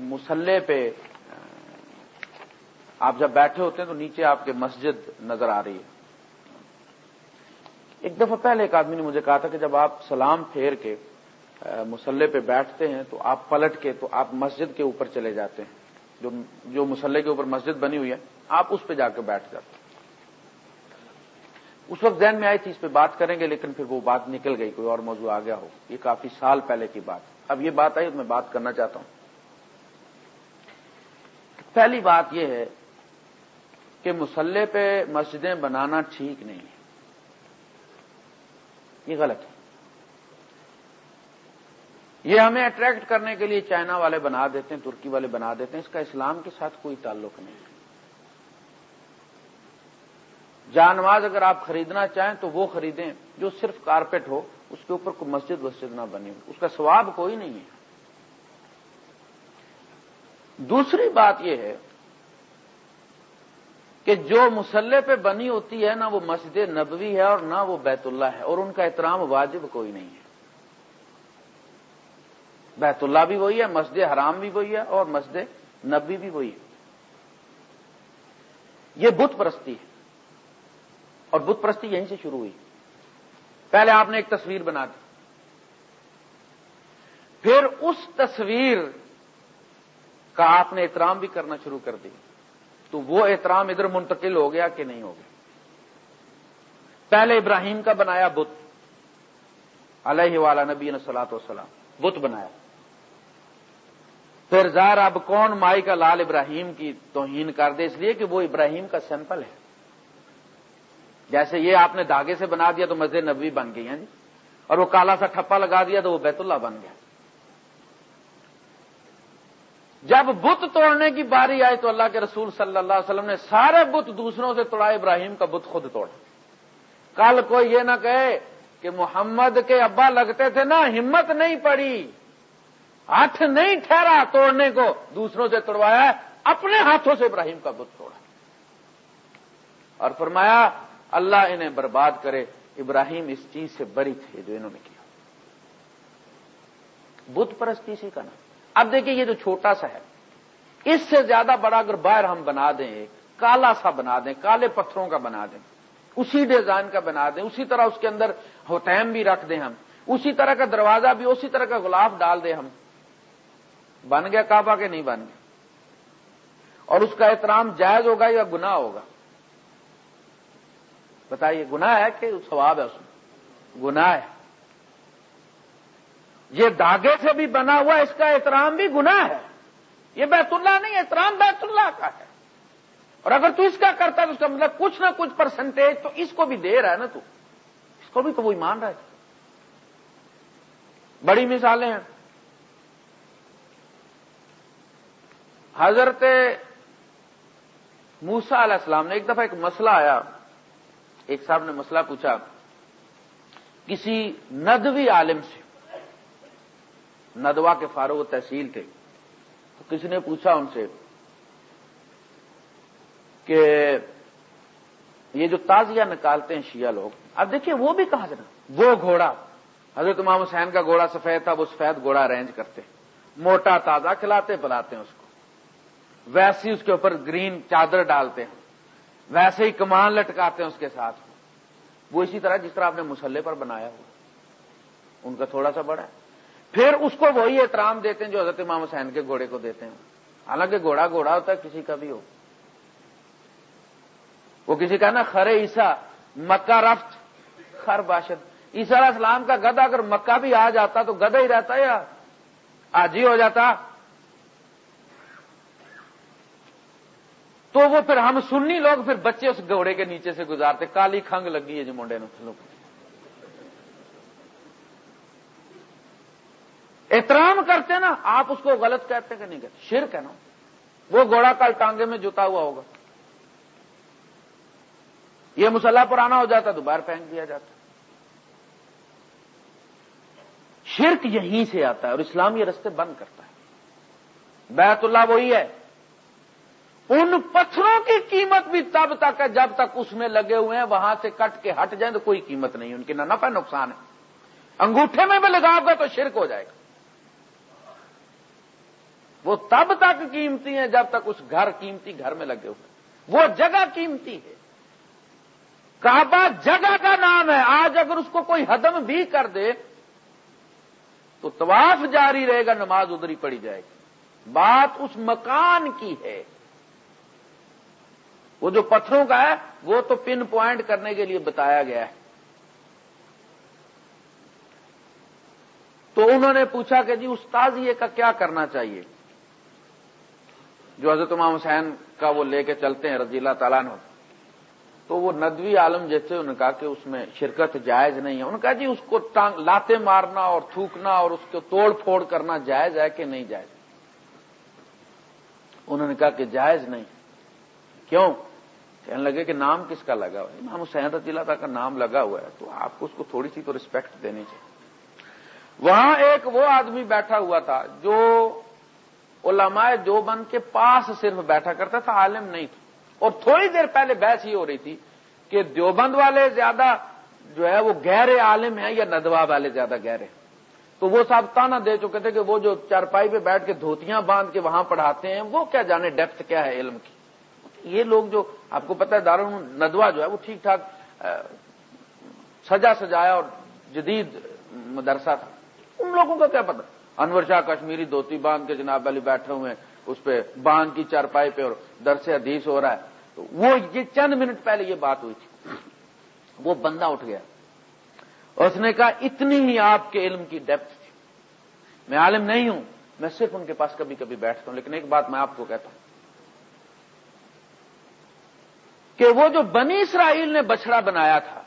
مسلح پہ، آپ جب بیٹھے ہوتے ہیں تو نیچے آپ کے مسجد نظر آ رہی ہے۔ ایک دفعہ پہلے ایک آدمی نے مجھے کہا تھا کہ جب آپ سلام پھیر کے، مسلح پہ بیٹھتے ہیں تو آپ پلٹ کے، تو آپ مسجد کے اوپر چلے جاتے ہیں۔ جو مسلح کے اوپر مسجد بنی ہوئی ہے، آپ اس پہ جا کے بیٹھ جاتے ہیں۔ اس وقت ذہن میں آئی تھی اس پہ بات کریں گے، لیکن پھر وہ بات نکل گئی، کوئی اور موضوع آ گیا ہو۔ یہ کافی سال پہلے کی بات۔ اب یہ بات آئی میں بات کرنا چاہتا ہوں۔ پہلی بات یہ ہے کہ مسلح پہ مسجدیں بنانا ٹھیک نہیں ہے۔ یہ غلط ہے۔ یہ ہمیں اٹریکٹ کرنے کے لیے چائنا والے بنا دیتے ہیں، ترکی والے بنا دیتے ہیں، اس کا اسلام کے ساتھ کوئی تعلق نہیں۔ ہے جانواز اگر آپ خریدنا چاہیں تو وہ خریدیں جو صرف کارپیٹ ہو، اس کے اوپر کوئی مسجد وسجد نہ بنی ہو۔ اس کا ثواب کوئی نہیں ہے۔ دوسری بات یہ ہے کہ جو مسلح پہ بنی ہوتی ہے، نہ وہ مسجد نبوی ہے اور نہ وہ بیت اللہ ہے، اور ان کا احترام واجب کوئی نہیں ہے۔ بیت اللہ بھی وہی ہے، مسجد حرام بھی وہی ہے اور مسجد نبی بھی وہی ہے۔ یہ بت پرستی ہے۔ اور بت پرستی یہیں سے شروع ہوئی۔ پہلے آپ نے ایک تصویر بنا دی۔ پھر اس تصویر کا آپ نے احترام بھی کرنا شروع کر دیا تو وہ احترام ادھر منتقل ہو گیا کہ نہیں ہو گیا؟ پہلے ابراہیم کا بنایا بت۔ علیہ والا نبی سلاۃ وسلام بت بنایا۔ پھر ظاہر اب کون مائی کا لال ابراہیم کی توہین کر دے، اس لیے کہ وہ ابراہیم کا سیمپل ہے۔ جیسے یہ آپ نے دھاگے سے بنا دیا تو مسجد نبوی بن گئی ہیں جی۔ اور وہ کالا سا ٹھپا لگا دیا تو وہ بیت اللہ بن گیا۔ جب بت توڑنے کی باری آئی تو اللہ کے رسول صلی اللہ علیہ وسلم نے سارے بت دوسروں سے توڑا، ابراہیم کا بت خود توڑا۔ کل کوئی یہ نہ کہے کہ محمد کے ابا لگتے تھے نا، ہمت نہیں پڑی۔ ہاتھ نہیں ٹھہرا توڑنے کو، دوسروں سے توڑوایا، اپنے ہاتھوں سے ابراہیم کا بت توڑا۔ اور فرمایا اللہ انہیں برباد کرے۔ ابراہیم اس چیز سے بری تھے جو انہوں نے کیا۔ بت پرستی سی کا نا اب دیکھیے یہ جو چھوٹا سا ہے۔ اس سے زیادہ بڑا اگر باہر ہم بنا دیں ایک کالا سا بنا دیں، کالے پتھروں کا بنا دیں، اسی ڈیزائن کا بنا دیں، اسی طرح اس کے اندر ہوٹیم بھی رکھ دیں ہم، اسی طرح کا دروازہ بھی، اسی طرح کا گلاب ڈال دیں ہم۔ بن گیا کعبہ کے نہیں بن گیا؟ اور اس کا احترام جائز ہوگا یا گناہ ہوگا؟ بتائیے، گناہ ہے کہ ثواب ہے اس میں؟ گناہ ہے۔ یہ داغے سے بھی بنا ہوا اس کا احترام بھی گناہ ہے۔ یہ بیت اللہ نہیں، احترام بیت اللہ کا ہے۔ اور اگر تو اس کا کرتا ہے تو اس کا مطلب کچھ نہ کچھ پرسنٹیج تو اس کو بھی دے رہا ہے نا تو۔ اس کو بھی تو وہی مان رہا ہے۔ بڑی مثالیں ہیں۔ حضرت موسا علیہ السلام نے ایک دفعہ ایک مسئلہ آیا۔ ایک صاحب نے مسئلہ پوچھا، کسی ندوی عالم سے، ندوا کے فاروق تحصیل تھے تو کسی نے پوچھا ان سے کہ یہ جو تازیہ نکالتے ہیں شیعہ لوگ، اب دیکھیے وہ بھی کہاں سے نا وہ گھوڑا، حضرت امام حسین کا گھوڑا سفید تھا، وہ سفید گھوڑا ارینج کرتے موٹا تازہ کھلاتے بلاتے ہیں اس کو۔ ویسے ہی اس کے اوپر گرین چادر ڈالتے ہیں، ویسے ہی کمان لٹکاتے ہیں اس کے ساتھ۔ وہ اسی طرح جس طرح آپ نے مسلح پر بنایا ہو ان کا تھوڑا سا بڑا ہے۔ پھر اس کو وہی احترام دیتے ہیں جو حضرت امام حسین کے گھوڑے کو دیتے ہیں۔ حالانکہ گھوڑا گھوڑا ہوتا ہے، کسی کا بھی ہو۔ وہ کسی کا نا، خرے عیسا مکہ رفت، خر باشد۔ عیسا علیہ السلام کا گدا اگر مکہ بھی آ جاتا تو گدا ہی رہتا یا آج ہی ہو جاتا؟ تو وہ پھر ہم سننی لوگ پھر بچے اس گھوڑے کے نیچے سے گزارتے، کالی کھنگ لگی ہے جو منڈے نے احترام کرتے نا، آپ اس کو غلط کہتے کہ نہیں کہتے۔ شرک ہے نا۔ وہ گھوڑا کل ٹانگے میں جتا ہوا ہوگا۔ یہ مسلح پرانا ہو جاتا تو باہر پھینک دیا جاتا۔ شرک یہیں سے آتا ہے اور اسلام یہ رستے بند کرتا ہے۔ بیت اللہ وہی ہے۔ ان پتھروں کی قیمت بھی تب تک ہے جب تک اس میں لگے ہوئے ہیں، وہاں سے کٹ کے ہٹ جائیں تو کوئی قیمت نہیں، ان کی نہ نفع نقصان ہے۔ انگوٹھے میں بھی لگاؤ گا تو شرک ہو جائے گا۔ وہ تب تک قیمتی ہیں جب تک اس گھر قیمتی گھر میں لگے ہوئے وہ جگہ قیمتی ہے۔ کعبہ جگہ کا نام ہے۔ آج اگر اس کو کوئی حدم بھی کر دے تو طواف جاری رہے گا، نماز ادھر ہی پڑی جائے گی۔ بات اس مکان کی ہے۔ وہ جو پتھروں کا ہے، وہ تو پن پوائنٹ کرنے کے لیے بتایا گیا ہے۔ تو انہوں نے پوچھا کہ جی استاذ، یہ کا کیا کرنا چاہیے؟ جو حضرت امام حسین کا وہ لے کے چلتے ہیں، رضی اللہ تعالیٰ نے تو وہ ندوی عالم جیسے انہوں نے کہا کہ اس میں شرکت جائز نہیں ہے۔ انہوں نے کہا جی اس کو لاتے مارنا اور تھوکنا اور اس کو توڑ پھوڑ کرنا جائز ہے کہ نہیں جائز؟ انہوں نے کہا کہ جائز نہیں۔ کیوں؟ کہنے لگے کہ نام کس کا لگا ہوا ہے؟ امام حسین رضی اللہ کا نام لگا ہوا ہے، تو آپ کو اس کو تھوڑی سی تو ریسپیکٹ دینی چاہیے۔ وہاں ایک وہ آدمی بیٹھا ہوا تھا جو علماء جو بند کے پاس صرف بیٹھا کرتا تھا، عالم نہیں تھا۔ اور تھوڑی دیر پہلے بحث یہ ہو رہی تھی کہ دیوبند والے زیادہ جو ہے وہ گہرے عالم ہیں یا ندوا والے زیادہ گہرے تو وہ صاحب تانا دے چکے تھے کہ وہ جو چارپائی پہ بیٹھ کے دھوتیاں باندھ کے وہاں پڑھاتے ہیں، وہ کیا جانے ڈیپتھ کیا ہے علم کی؟ یہ لوگ جو آپ کو پتا ہے دار ندوا جو ہے وہ ٹھیک ٹھاک سجا سجایا اور جدید مدرسہ تھا۔ ان لوگوں کا کیا پتا انور شاہ کشمیری دھوتی باندھ کے جناب علی بیٹھے ہوئے اس پہ باندھ کی چارپائی پہ اور درس حدیث ہو رہا ہے۔ تو وہ یہ چند منٹ پہلے یہ بات ہوئی تھی۔ وہ بندہ اٹھ گیا۔ اس نے کہا، اتنی ہی آپ کے علم کی ڈیپتھ تھی۔ میں عالم نہیں ہوں، میں صرف ان کے پاس کبھی کبھی بیٹھتا ہوں، لیکن ایک بات میں آپ کو کہتا ہوں۔ کہ وہ جو بنی اسرائیل نے بچڑا بنایا تھا،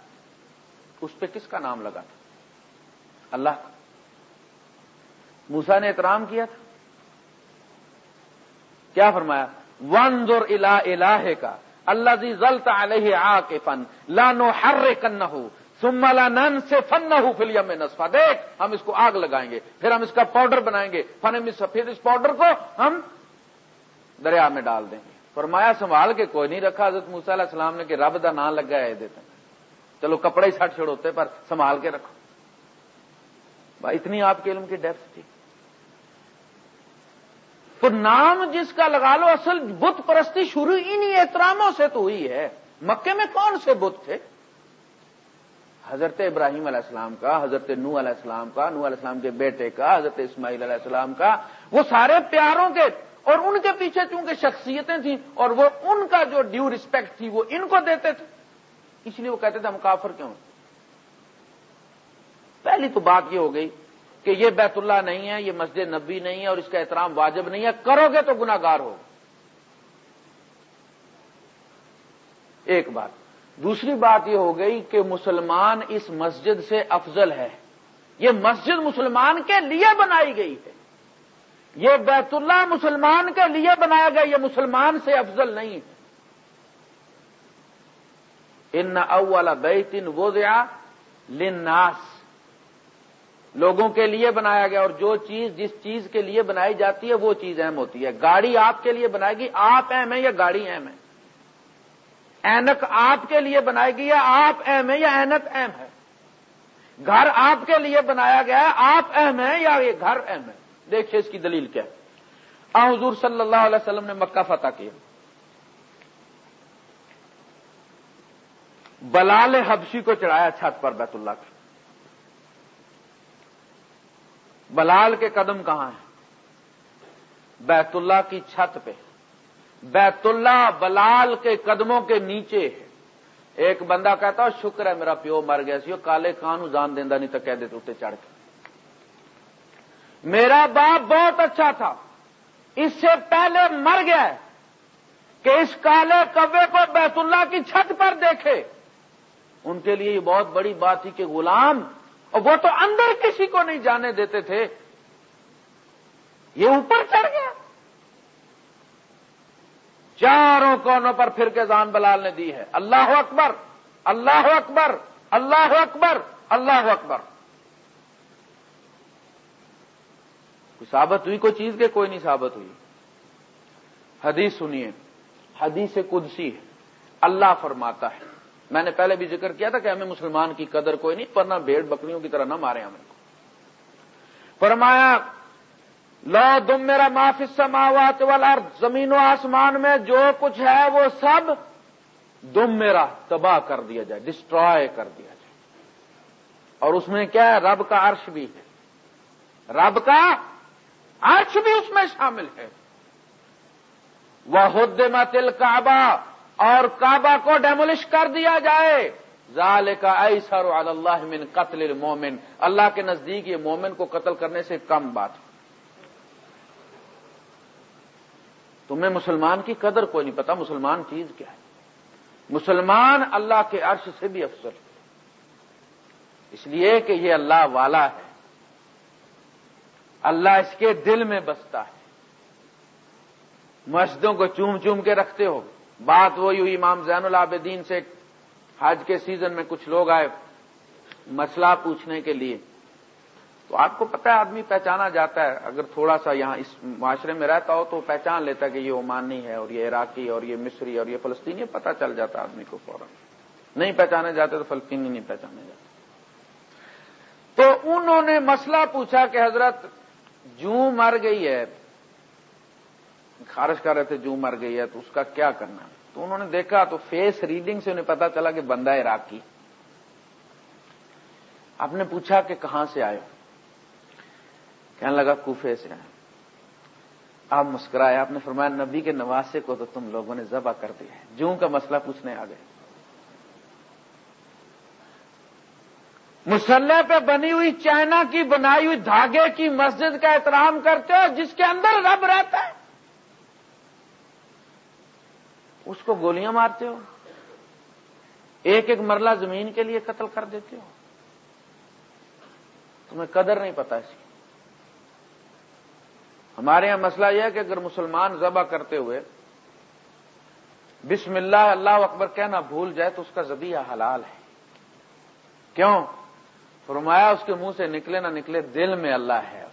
اس پہ کس کا نام لگا تھا؟ اللہ کا۔ موسا نے احترام کیا تھا۔ کیا فرمایا؟ ون دور الا الہ کا اللہ جی زلط علیہ آ کے فن لانو ہر کن ہو سملا نن سے فن نہ ہو فلیم میں نسفا دیکھ، ہم اس کو آگ لگائیں گے، پھر ہم اس کا پاؤڈر بنائیں گے۔ فن میں سفید اس پاؤڈر کو ہم دریا میں ڈال دیں گے۔ فرمایا، سنبھال کے کوئی نہیں رکھا حضرت موسا علیہ السلام نے کہ رب دا نام لگا ہے دیتے چلو کپڑے ہی سٹ چھڑوتے پر سنبھال کے رکھو۔ بھائی، اتنی آپ کے علم کی ڈیپتھ تھی۔ تو نام جس کا لگا لو، اصل بت پرستی شروع انہی احتراموں سے تو ہوئی ہے۔ مکے میں کون سے بت تھے؟ حضرت ابراہیم علیہ السلام کا، حضرت نو علیہ السلام کا نو علیہ السلام کے بیٹے کا، حضرت اسماعیل علیہ السلام کا، وہ سارے پیاروں کے اور ان کے پیچھے چونکہ شخصیتیں تھیں اور وہ ان کا جو ڈیو رسپیکٹ تھی وہ ان کو دیتے تھے۔ اس لیے وہ کہتے تھے ہم کافر کیوں پہلی تو بات یہ ہو گئی کہ یہ بیت اللہ نہیں ہے، یہ مسجد نبی نہیں ہے اور اس کا احترام واجب نہیں ہے۔ کرو گے تو گناگار ہو۔ ایک بات۔ دوسری بات یہ ہو گئی کہ مسلمان اس مسجد سے افضل ہے۔ یہ مسجد مسلمان کے لیے بنائی گئی ہے۔ یہ بیت اللہ مسلمان کے لیے بنایا گیا، یہ مسلمان سے افضل نہیں۔ ہے ان اول بیت وہ دیا لناس لوگوں کے لیے بنایا گیا اور جو چیز، جس چیز کے لیے بنائی جاتی ہے، وہ چیز اہم ہوتی ہے۔ گاڑی آپ کے لیے بنائے گی، آپ اہم ہے یا گاڑی اہم ہے؟ اینک آپ کے لیے بنائے گی یا آپ اہم ہے یا اینک اہم ہے؟ گھر آپ کے لیے بنایا گیا ہے، آپ اہم ہے یا یہ گھر اہم ہے؟ دیکھیے اس کی دلیل کیا آ، حضور صلی اللہ علیہ وسلم نے مکہ فتح کیا۔ بلال حبشی کو چڑھایا چھت پر بیت اللہ کی۔ بلال کے قدم کہاں ہیں؟ بیت اللہ کی چھت پہ۔ بیت اللہ بلال کے قدموں کے نیچے ہے۔ ایک بندہ کہتا شکر ہے میرا پیو مر گیا سی کالے کانو جان دینا نہیں تو کہہ دیتے اتنے چڑھ کے۔ میرا باپ بہت اچھا تھا۔ اس سے پہلے مر گیا کہ اس کالے کبے کو بیت اللہ کی چھت پر دیکھے۔ ان کے لیے یہ بہت بڑی بات تھی کہ غلام، اور وہ تو اندر کسی کو نہیں جانے دیتے تھے۔ یہ اوپر چڑھ گیا۔ چاروں کونوں پر پھر کے زان بلال نے دی ہے۔ اللہ اکبر اللہ اکبر اللہ اکبر اللہ اکبر۔ کوئی ثابت ہوئی کوئی چیز کے؟ کوئی نہیں ثابت ہوئی۔ حدیث سنیے۔ حدیث قدسی ہے۔ اللہ فرماتا ہے۔ میں نے پہلے بھی ذکر کیا تھا کہ ہمیں مسلمان کی قدر کوئی نہیں، پر نہ بھیڑ بکریوں کی طرح نہ مارے ہمیں فرمایا لو دم میرا معافی سماوات والا زمین و آسمان میں جو کچھ ہے وہ سب دم میرا تباہ کر دیا جائے ڈسٹروائے کر دیا جائے۔ اور اس میں کیا ہے؟ رب کا عرش بھی ہے۔ رب کا عرش بھی اس میں شامل ہے۔ وہ حد متل کعبہ اور کعبہ کو ڈیمولش کر دیا جائے۔ ظال کا ایسر اللہ من قتل مومن اللہ کے نزدیک یہ مومن کو قتل کرنے سے کم بات۔ تمہیں مسلمان کی قدر کوئی نہیں پتا، مسلمان چیز کیا ہے۔ مسلمان اللہ کے عرش سے بھی افسر ہے اس لیے کہ یہ اللہ والا ہے۔ اللہ اس کے دل میں بستا ہے۔ مسجدوں کو چوم چوم کے رکھتے ہو۔ بات وہی ہوئی، امام زین العابدین سے حج کے سیزن میں کچھ لوگ آئے مسئلہ پوچھنے کے لیے۔ تو آپ کو پتا ہے، آدمی پہچانا جاتا ہے۔ اگر تھوڑا سا یہاں اس معاشرے میں رہتا ہو تو پہچان لیتا ہے کہ یہ عمانی ہے اور یہ عراقی اور یہ مصری اور یہ فلسطینی پتہ چل جاتا آدمی کو فوراً۔ نہیں پہچانے جاتے تو فلسطینی نہیں پہچانے جاتے۔ تو انہوں نے مسئلہ پوچھا کہ حضرت جو مر گئی ہے خارش کر رہے تھے جو مر گئی ہے، تو اس کا کیا کرنا؟ تو انہوں نے دیکھا تو فیس ریڈنگ سے انہیں پتا چلا کہ بندہ عراقی آپ نے پوچھا کہ کہاں سے آئے کہنے لگا کوفے سے آئے۔ آپ مسکرائے، آپ نے فرمایا نبی کے نواسے کو تو تم لوگوں نے ذبح کر دیا ہے۔ جوں کا مسئلہ پوچھنے آ گئے۔ مسلح پہ بنی ہوئی چائنا کی، بنائی ہوئی دھاگے کی مسجد کا احترام کرتے ہو، جس کے اندر رب رہتا ہے۔ اس کو گولیاں مارتے ہو۔ ایک ایک مرلہ زمین کے لیے قتل کر دیتے ہو۔ تمہیں قدر نہیں پتا اس کی۔ ہمارے یہاں مسئلہ یہ ہے کہ اگر مسلمان ذبح کرتے ہوئے بسم اللہ اللہ اکبر کہنا بھول جائے تو اس کا ذبیہ حلال ہے۔ کیوں؟ فرمایا اس کے منہ سے نکلے نہ نکلے دل میں اللہ ہے۔